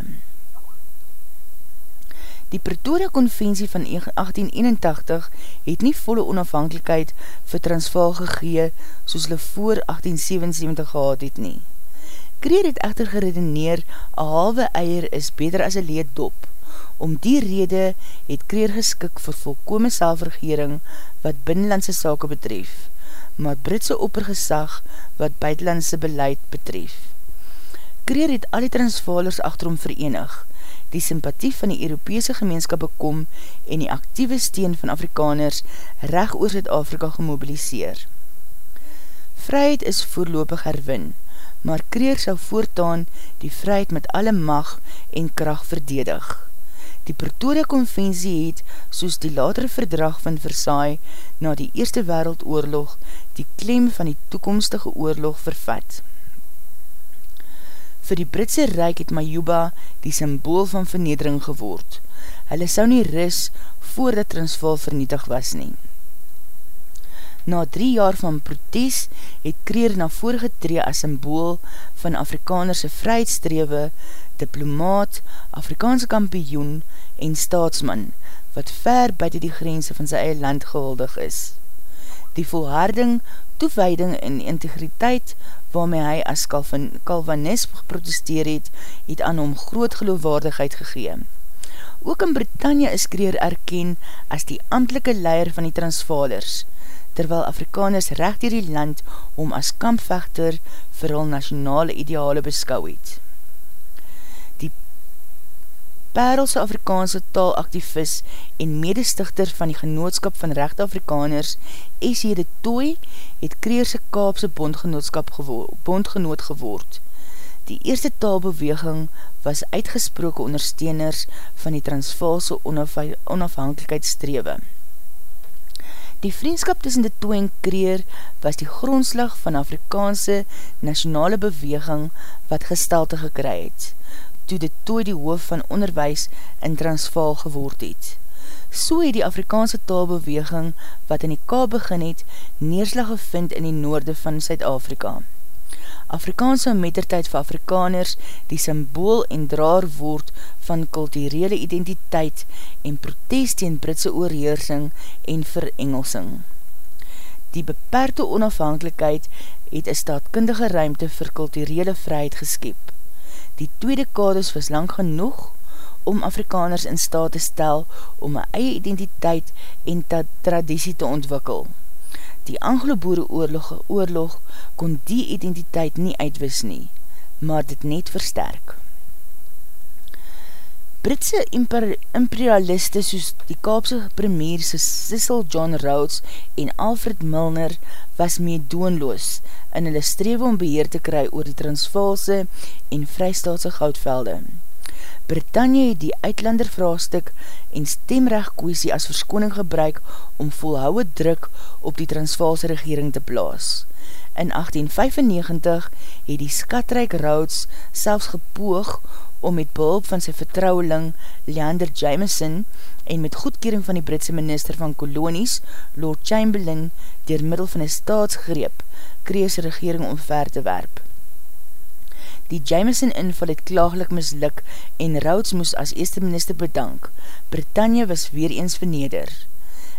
Die Pretoria Conventie van 1881 het nie volle onafhankelijkheid vir Transvaal gegee soos hulle voor 1877 gehad het nie. Kreer het echter geredeneer a halwe eier is beter as een leed dop. Om die rede het Kreer geskik vir volkome selfregering wat binnenlandse sake betref, maar Britse oppergesag wat buitenlandse beleid betref. Kreer het al die Transvaalers achterom verenig, die sympathie van die Europese gemeenskap bekom en die actieve steen van Afrikaners reg oor Zuid-Afrika gemobiliseer. Vryheid is voorlopig herwin, maar Kreer sal voortaan die vryheid met alle mag en kracht verdedig. Die Pretoria Conventie het, soos die latere verdrag van Versailles na die Eerste Wereldoorlog, die klem van die toekomstige oorlog vervat. Vir die Britse Rijk het Majuba die symbool van vernedering geword. Hulle sou nie ris voordat Transvaal vernietig was nie. Na drie jaar van protes het Kreer na vorige tree as symbool van Afrikanerse vryheidstrewe, diplomaat, Afrikaanse kampioen en staatsman, wat ver buiten die grense van sy eie land gehuldig is. Die volharding, toewijding en integriteit waarmee hy as Calvanis geprotesteer het, het aan hom groot geloofwaardigheid gegeen. Ook in Britannia is Kreer erken as die amtelike leier van die Transvalers, terwyl Afrikaners recht dier die land om as kampvechter vir hul nationale ideale beskou het. Parelse Afrikaanse taalaktivist en medestichter van die genootskap van rechte Afrikaners, S.J. de Tooi, het Kreerse Kaapse bondgenootskap gewo bondgenoot geword. Die eerste taalbeweging was uitgesproke ondersteuners van die Transvaalse onaf onafhankelijkheidsstrewe. Die vriendskap tussen de Tooi en Kreer was die grondslag van Afrikaanse nationale beweging wat gestalte gekry het toe dit toe die hoof van onderwijs in Transvaal geword het. So het die Afrikaanse taalbeweging wat in die K begin het, neerslag gevind in die noorde van Suid-Afrika. Afrikaanse mettertijd vir Afrikaners die symbool en draar woord van kulturele identiteit en protest tegen Britse oorheersing en verengelsing. Die beperkte onafhankelijkheid het een staatkundige ruimte vir kulturele vryheid geskep. Die tweede kades was lang genoeg om Afrikaners in staat te stel om een eie identiteit en traditie te ontwikkel. Die Anglo-Boere oorlog, oorlog kon die identiteit nie uitwis nie, maar dit net versterk. Britse imperialiste soos die Kaapse premier Cecil John Rhodes en Alfred Milner was mee doonloos in hulle strewe om beheer te kry oor die Transvaalse en Vrystaatse goudvelde. Britannia het die uitlander vraagstuk en stemrecht kwestie as verskoning gebruik om volhouwe druk op die Transvaalse regering te plaas. In 1895 het die skatryk Rhodes selfs gepoog om met behulp van sy vertrouweling Leander Jameson en met goedkering van die Britse minister van kolonies, Lord Chamberlain, dier middel van een staatsgreep, kreeg sy regering omver te werp. Die Jameson inval het klaaglik mislik en Rhodes moes as eerste minister bedank. Britannia was weer eens verneder.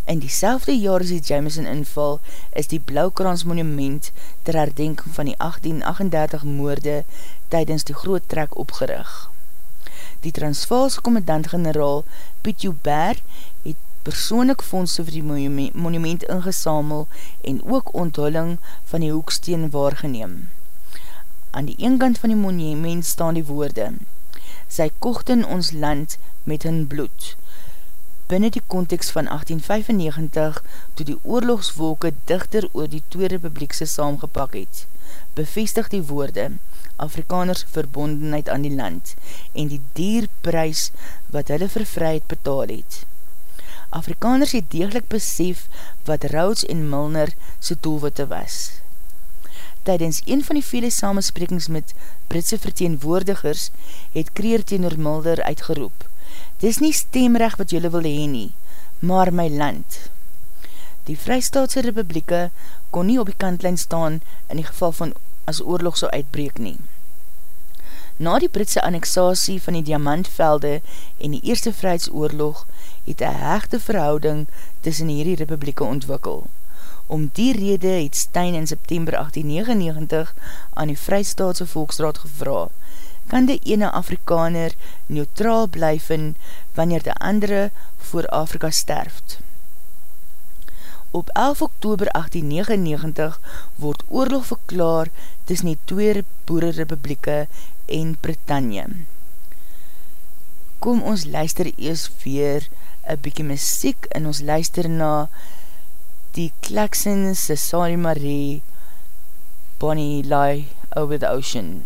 In diezelfde jaar as die Jameson inval is die Blauwkrans monument ter herdenking van die 1838 moorde tydens die groot trek opgerig. Die Transvaalse commandant-generaal Piet Joubert het persoonlik fondse vir die monument ingesamel en ook onthulling van die hoeksteen waargeneem. Aan die een kant van die monument staan die woorde sy kochten ons land met hun bloed. Binnen die context van 1895, toe die oorlogswolke dichter oor die Tweede Republiekse saamgepak het, bevestig die woorde Afrikaners verbondenheid aan die land en die dierprys wat hulle vir vryheid betaal het. Afrikaners het degelijk besef wat Rhodes en Milner sy doelwitte was. Tijdens een van die vele samensprekings met Britse verteenwoordigers het Kreer teenoor Mulder uitgeroep. Dis nie stemrecht wat jylle wil heen nie, maar my land. Die Vrystaatse Republieke kon nie op die kantlijn staan in die geval van as oorlog so uitbreek nie. Na die Britse annexatie van die Diamantvelde en die Eerste Vrijheidsoorlog het een hechte verhouding tussen hierdie republieke ontwikkel. Om die rede het Stein in September 1899 aan die Vrystaatse Volksraad gevra, kan die ene Afrikaner neutraal blyven wanneer die andere voor Afrika sterft. Op 11 oktober 1899 word oorlog verklaar tussen die twee boerenrepublieke en Britannia. Kom ons luister eers weer een bykie muziek en ons luister na die Klaxons, the Sari Marie, Bonnie Lie Over the Ocean.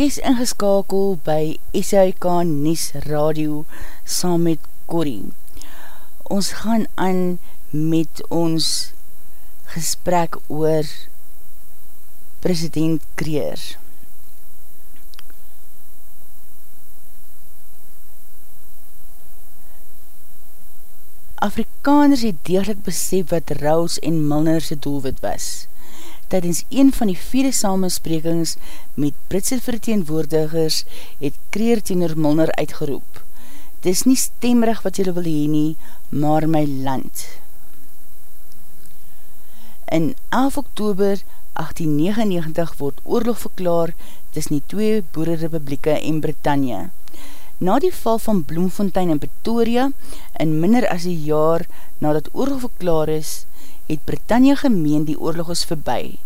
Ingeskakel by SHK Nies Radio saam met Corrie. Ons gaan aan met ons gesprek oor president Kreer. Afrikaners het degelijk besef wat Rouse en Milner sy doelwit was. Tydens een van die vele samensprekings met Britse verteenwoordigers het Kreer teenoor Milner uitgeroep. Dis nie stemrig wat jylle wil heen nie, maar my land. In 11 oktober 1899 word oorlog verklaar tussen die twee boererepublieke en Britannia. Na die val van Bloemfontein in Pretoria, in minder as een jaar nadat oorlog verklaar is, het Britannia gemeen die oorlog is verby.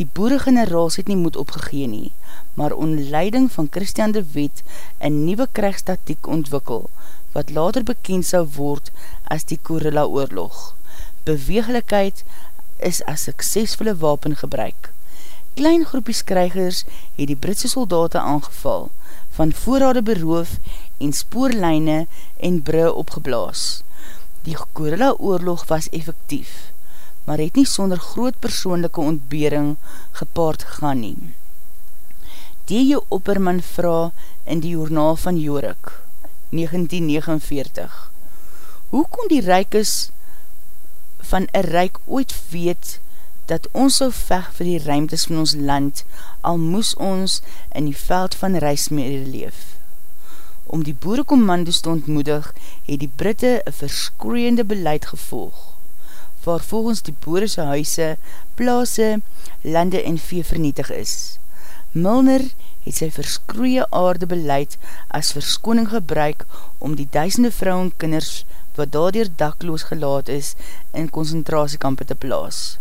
Die boeregeneraals het nie moed opgegeen nie, maar onder leiding van Christian de Wet een nieuwe krijgstatiek ontwikkel, wat later bekend sou word as die Korilla oorlog. Beweeglikheid is as suksesvolle wapen gebruik. Klein groepies krijgers het die Britse soldaten aangeval, van voorrade beroof en spoorlijne en brug opgeblaas. Die Korilla oorlog was effectief, maar het nie sonder groot persoonlijke ontbering gepaard gegaan nie. D.J. Opperman vraag in die journaal van Jorik, 1949. Hoe kon die rijkes van een rijk ooit weet dat ons so veg vir die ruimtes van ons land, al moes ons in die veld van reismede leef. Om die boerekommandos te ontmoedig, het die Britte een verskroeiende beleid gevolg, waar volgens die boerese huise, plaase, lande en vee vernietig is. Milner het sy verskroeie aarde beleid as verskoning gebruik om die duisende vrou en kinders wat daardoor dakloos gelaat is in concentratiekampe te plaas.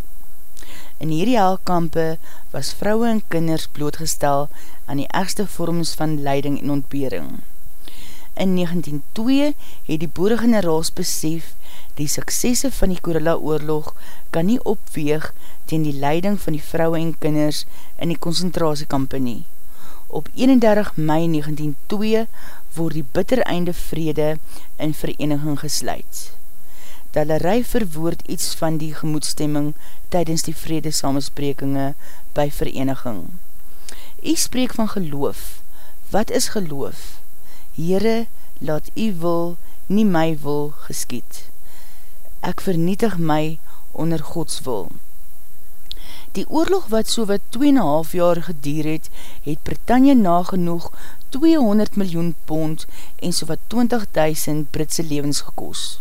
In hierdie helkampe was vrouwe en kinders blootgestel aan die ergste vorms van leiding en ontbering. In 1902 het die boeregeneraals besef die suksesse van die Korilla oorlog kan nie opweeg ten die leiding van die vrouwe en kinders in die concentratiekampe nie. Op 31 mei 1902 word die bitter einde vrede in vereniging gesluit. Dalerij verwoord iets van die gemoedstemming tydens die vrede samensprekinge by vereniging. U spreek van geloof. Wat is geloof? Heere, laat u wil, nie my wil, geskiet. Ek vernietig my onder Gods wil. Die oorlog wat so wat 2,5 jaar gedier het, het Britannia nagenoeg 200 miljoen pond en so wat 20.000 Britse levens gekost.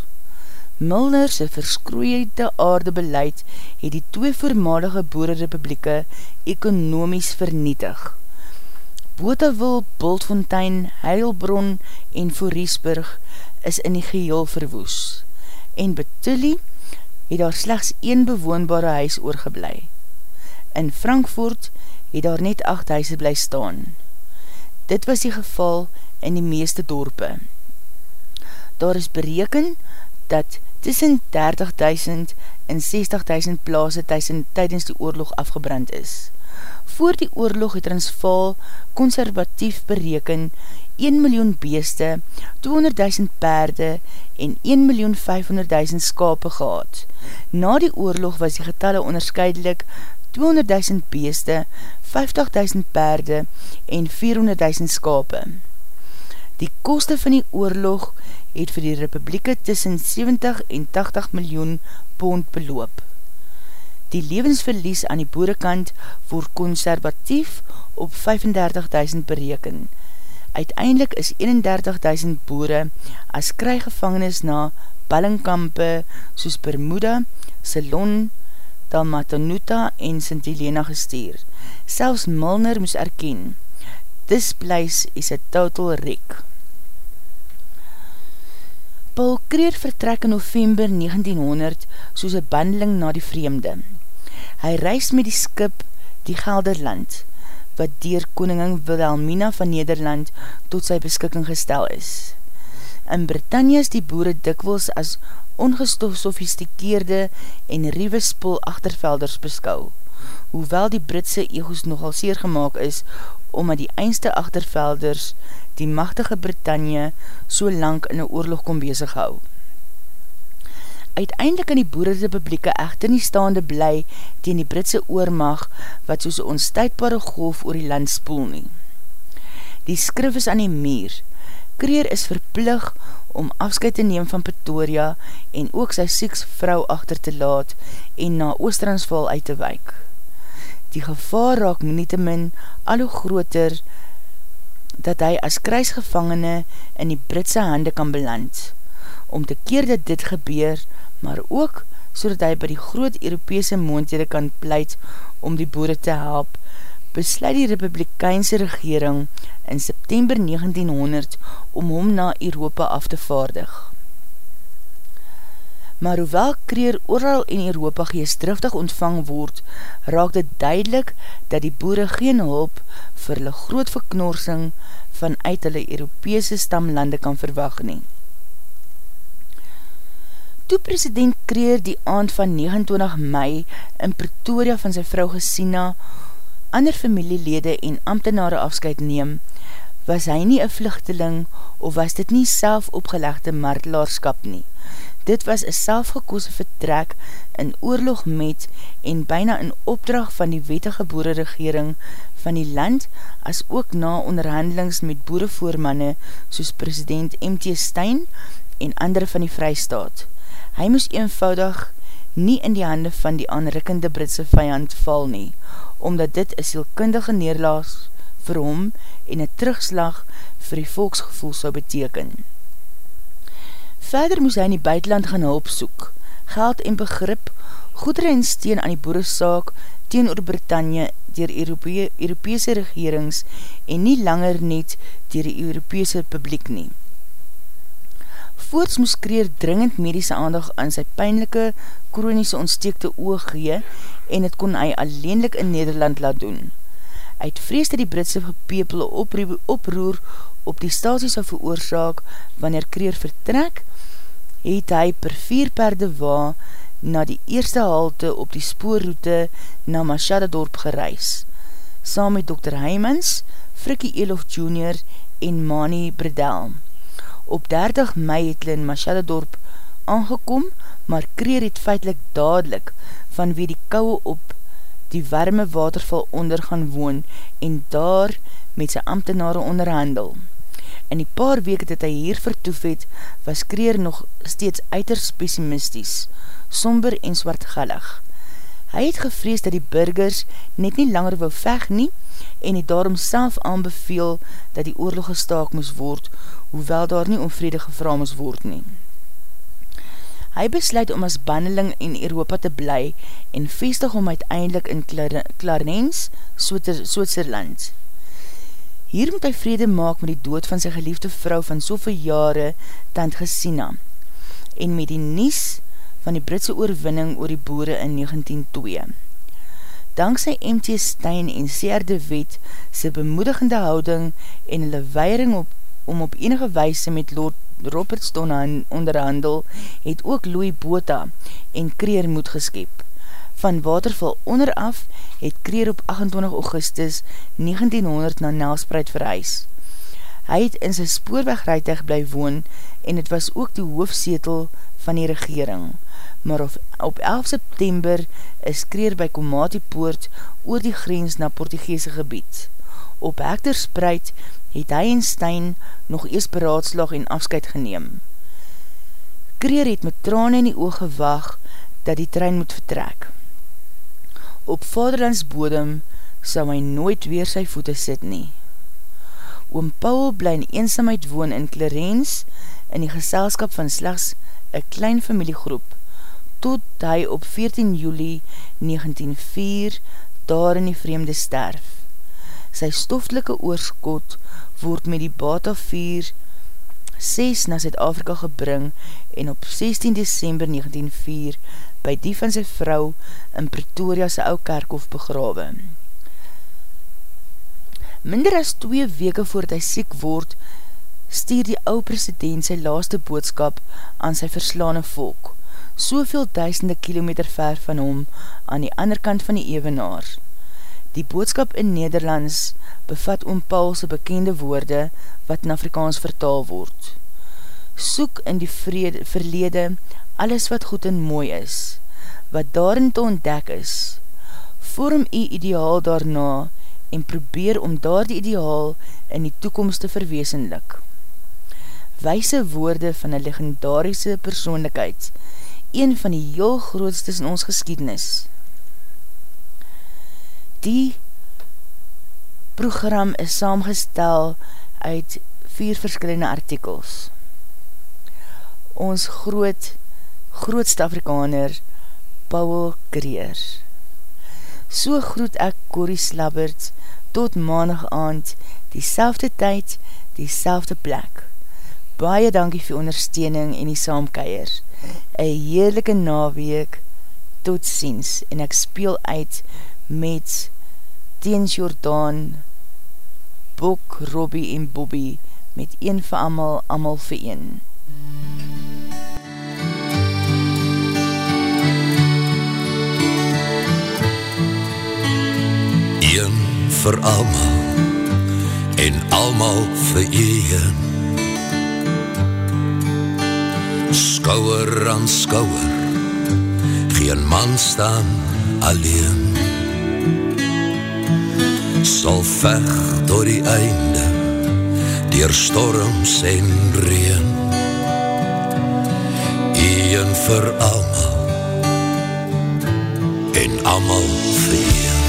Milner sy verskroeide aarde beleid het die twee voormalige boererepublieke ekonomies vernietig. Botawil, Bultfontein, Heilbron en Foriesburg is in die geheel verwoes. En Betully het daar slechts een bewoonbare huis oorgeblij. In Frankfurt het daar net acht huise bly staan. Dit was die geval in die meeste dorpe. Daar is bereken dat tussen 30.000 en 60.000 plaas tydens die oorlog afgebrand is. Voor die oorlog het Transvaal conservatief bereken 1 miljoen beeste, 200.000 perde en 1.500.000 skape gehad. Na die oorlog was die getalle onderscheidelik 200.000 beeste, 50.000 perde en 400.000 skape. Die koste van die oorlog het vir die republieke tussen 70 en 80 miljoen pond beloop. Die levensverlies aan die boerekant word conservatief op 35.000 bereken. Uiteindelik is 31.000 boere as krijgevangenis na ballingkampe soos Bermuda, Ceylon, Dalmatanuta en St. Helena gestuur. Selfs Milner moes erken, this place is a total wreck. Paul Kreer vertrek in november 1900 soos een bandeling na die vreemde. Hy reis met die skip die Gelderland, wat dier koningin Wilhelmina van Nederland tot sy beskikking gestel is. In Britannia is die boere dikwels as ongestofsofistikeerde en riewe spul achtervelders beskou, hoewel die Britse egos nogal seer gemaakt is, omdat die einste achtervelders die machtige Britannia so lang in een oorlog kon bezig hou. Uiteindelik in die boererepublieke echter nie staande bly teen die Britse oormag wat soos een onstuitbare golf oor die land spoel nie. Die skrif is aan die meer. Kreer is verplig om afscheid te neem van Pretoria en ook sy sieks vrou achter te laat en na Oostransval uit te wyk. Die gevaar raak nie te min al hoe groter dat hy as kruisgevangene in die Britse hande kan beland. Om te keer dat dit gebeur, maar ook so dat hy by die groot Europese moonthede kan pleit om die boere te help, besluit die Republikeinse regering in September 1900 om hom na Europa af te vaardig. Maar hoewel kreer ooral in Europa geestriftig ontvang word, raak dit duidelik dat die boere geen hulp vir hulle groot verknorsing vanuit hulle Europese stamlande kan verwag nie. Toe president Kreer die aand van 29 mei in Pretoria van sy vrou Gesina, ander familielede en ambtenare afscheid neem, was hy nie een vluchteling of was dit nie self opgelegde martelaarskap nie. Dit was een selfgekose vertrek in oorlog met en byna in opdrag van die wettige boereregering van die land as ook na onderhandelings met boerevoormanne soos president M.T. Stein en andere van die vrystaat. Hy moes eenvoudig nie in die hande van die aanrikkende Britse vijand val nie, omdat dit een sielkundige neerlaas vir hom en een terugslag vir die volksgevoel sou beteken. Verder moes hy in die buitenland gaan hulp soek, geld en begrip, goedere en steen aan die boeresaak teen oor Britannia dier Europee, Europese regerings en nie langer net dier die Europese publiek nie. Voorts moes kreer dringend medische aandag aan sy pijnlijke kroniese ontsteekte oog gee en het kon hy alleenlik in Nederland laat doen. Uit vrees dat die Britse gepepele oproer op die stasie sal veroorzaak wanneer kreer vertrek, het hy per vier perde wa na die eerste halte op die spoorroute na Machadadorp gereis, saam met Dr. Heymans, Frikkie Elof Jr. en Mani Bredel. Op 30 mei het hulle in Machadadorp aangekom, maar kreer het feitlik dadelijk van wie die kouwe op die warme waterval onder gaan woon en daar met sy ambtenare onderhandel. In die paar weke dat hy hier vertoef het, was Kreer nog steeds uiterst pessimisties, somber en zwartgallig. Hy het gevrees dat die burgers net nie langer wil veg nie en het daarom self aanbeveel dat die oorlog gestaak moes word, hoewel daar nie onvrede gevra moes word nie. Hy besluit om as bandeling in Europa te bly en vestig om uiteindelik in Clarence, Switserland. Hier moet hy vrede maak met die dood van sy geliefde vrou van soveel jare, Tant Gesina, en met die nies van die Britse oorwinning oor die boere in 1902. Dankzij M.T. Stein en C.R. de Wet sy bemoedigende houding en hulle weiring op, om op enige weise met Lord Robertson onderhandel, het ook Louis Bota en Kreer moed geskep. Van Waterval onderaf het Kreer op 28 augustus 1900 na Nelspreid verhuis. Hy het in sy spoorwegrijtuig bly woon en het was ook die hoofdsetel van die regering. Maar op, op 11 september is Kreer by Komati Poort oor die grens na Portugese gebied. Op Hector Spreid het hy en Stein nog eers beraadslag en afscheid geneem. Kreer het met trane in die oog gewag dat die trein moet vertrek. Op vaderlands bodem sal hy nooit weer sy voete sit nie. Oom Paul bly in eensamheid woon in Clarence in die geselskap van slechts een klein familiegroep tot hy op 14 juli 1904 daar in die vreemde sterf. Sy stoftelike oorskot word met die Bata 4 6 na Zuid-Afrika gebring en op 16 december 1904 by die van sy vrou in Pretoria sy ou kerkhof begrawe. Minder as twee weke voordat hy siek word, stuur die ou president sy laaste boodskap aan sy verslaane volk, soveel duisende kilometer ver van hom aan die ander kant van die evenaar. Die boodskap in Nederlands bevat oom Paulse bekende woorde wat in Afrikaans vertaal word. Soek in die vrede, verlede alles wat goed en mooi is, wat daarin te ontdek is, vorm die ideaal daarna en probeer om daar die ideaal in die toekomst te verweesenlik. Wijse woorde van een legendarische persoonlijkheid, een van die heel grootstes in ons geskiednis. Die program is saamgestel uit vier verskillende artikels. Ons groot, grootste Afrikaner, Paul Kreer. So groet ek Corrie Slabbert tot maandag aand, die selfde tyd, die selfde plek. Baie dankie vir ondersteuning en die saamkeier. Een heerlijke naweek, tot ziens, en ek speel uit met Teens Jordaan, Bok, Robbie en Bobby, met een vir amal, amal vir een. Een vir amal, en amal vir een. Skouwer aan skouwer, geen man staan alleen. Sal veg door die einde dier storms en reen een vir almal en almal vir een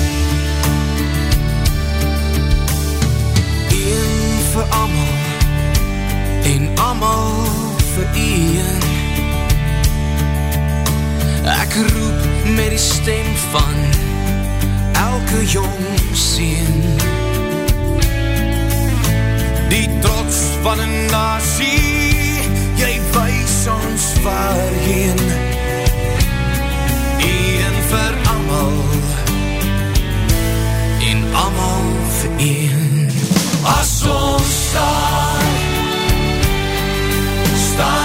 een vir almal en almal vir een. Ek roep met die stem van elke jong sien Die trots van een nasie Jy wees ons waarheen. Een vir amal En amal vir een. As ons staan Staan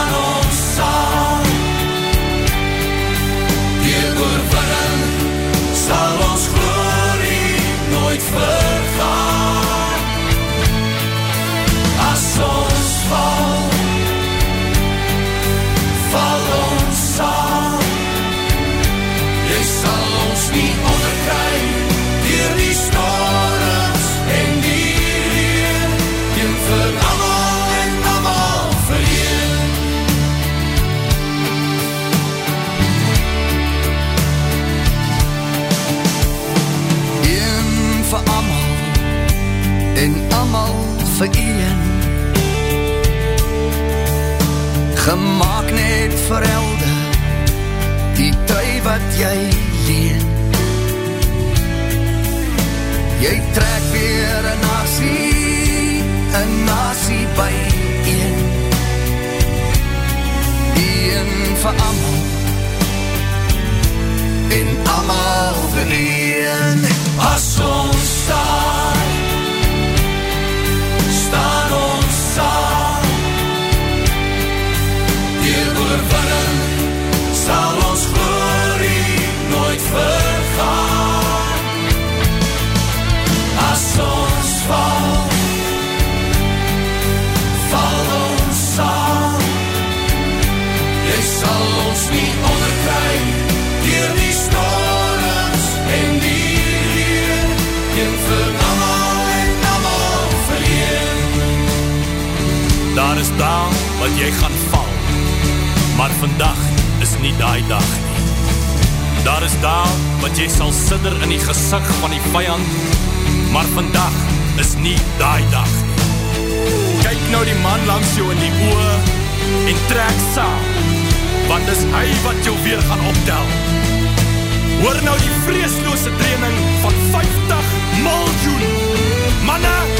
vir een. Gemaak net vir elde die trui wat jy leen. Jy trek weer een nasie, een nasie by een. Een vir amal en amal vir een. As ons staan want jy gaan val. Maar vandag is nie daai dag nie. Daar is daar wat jy sal sidder in die gesig van die vyand, maar vandag is nie daai dag nie. Kyk nou die man langs jou in die oë en trek saam, want dis hy wat jou weer gaan optel. Hoor nou die vreeslose dreuning van 50 miljoen manne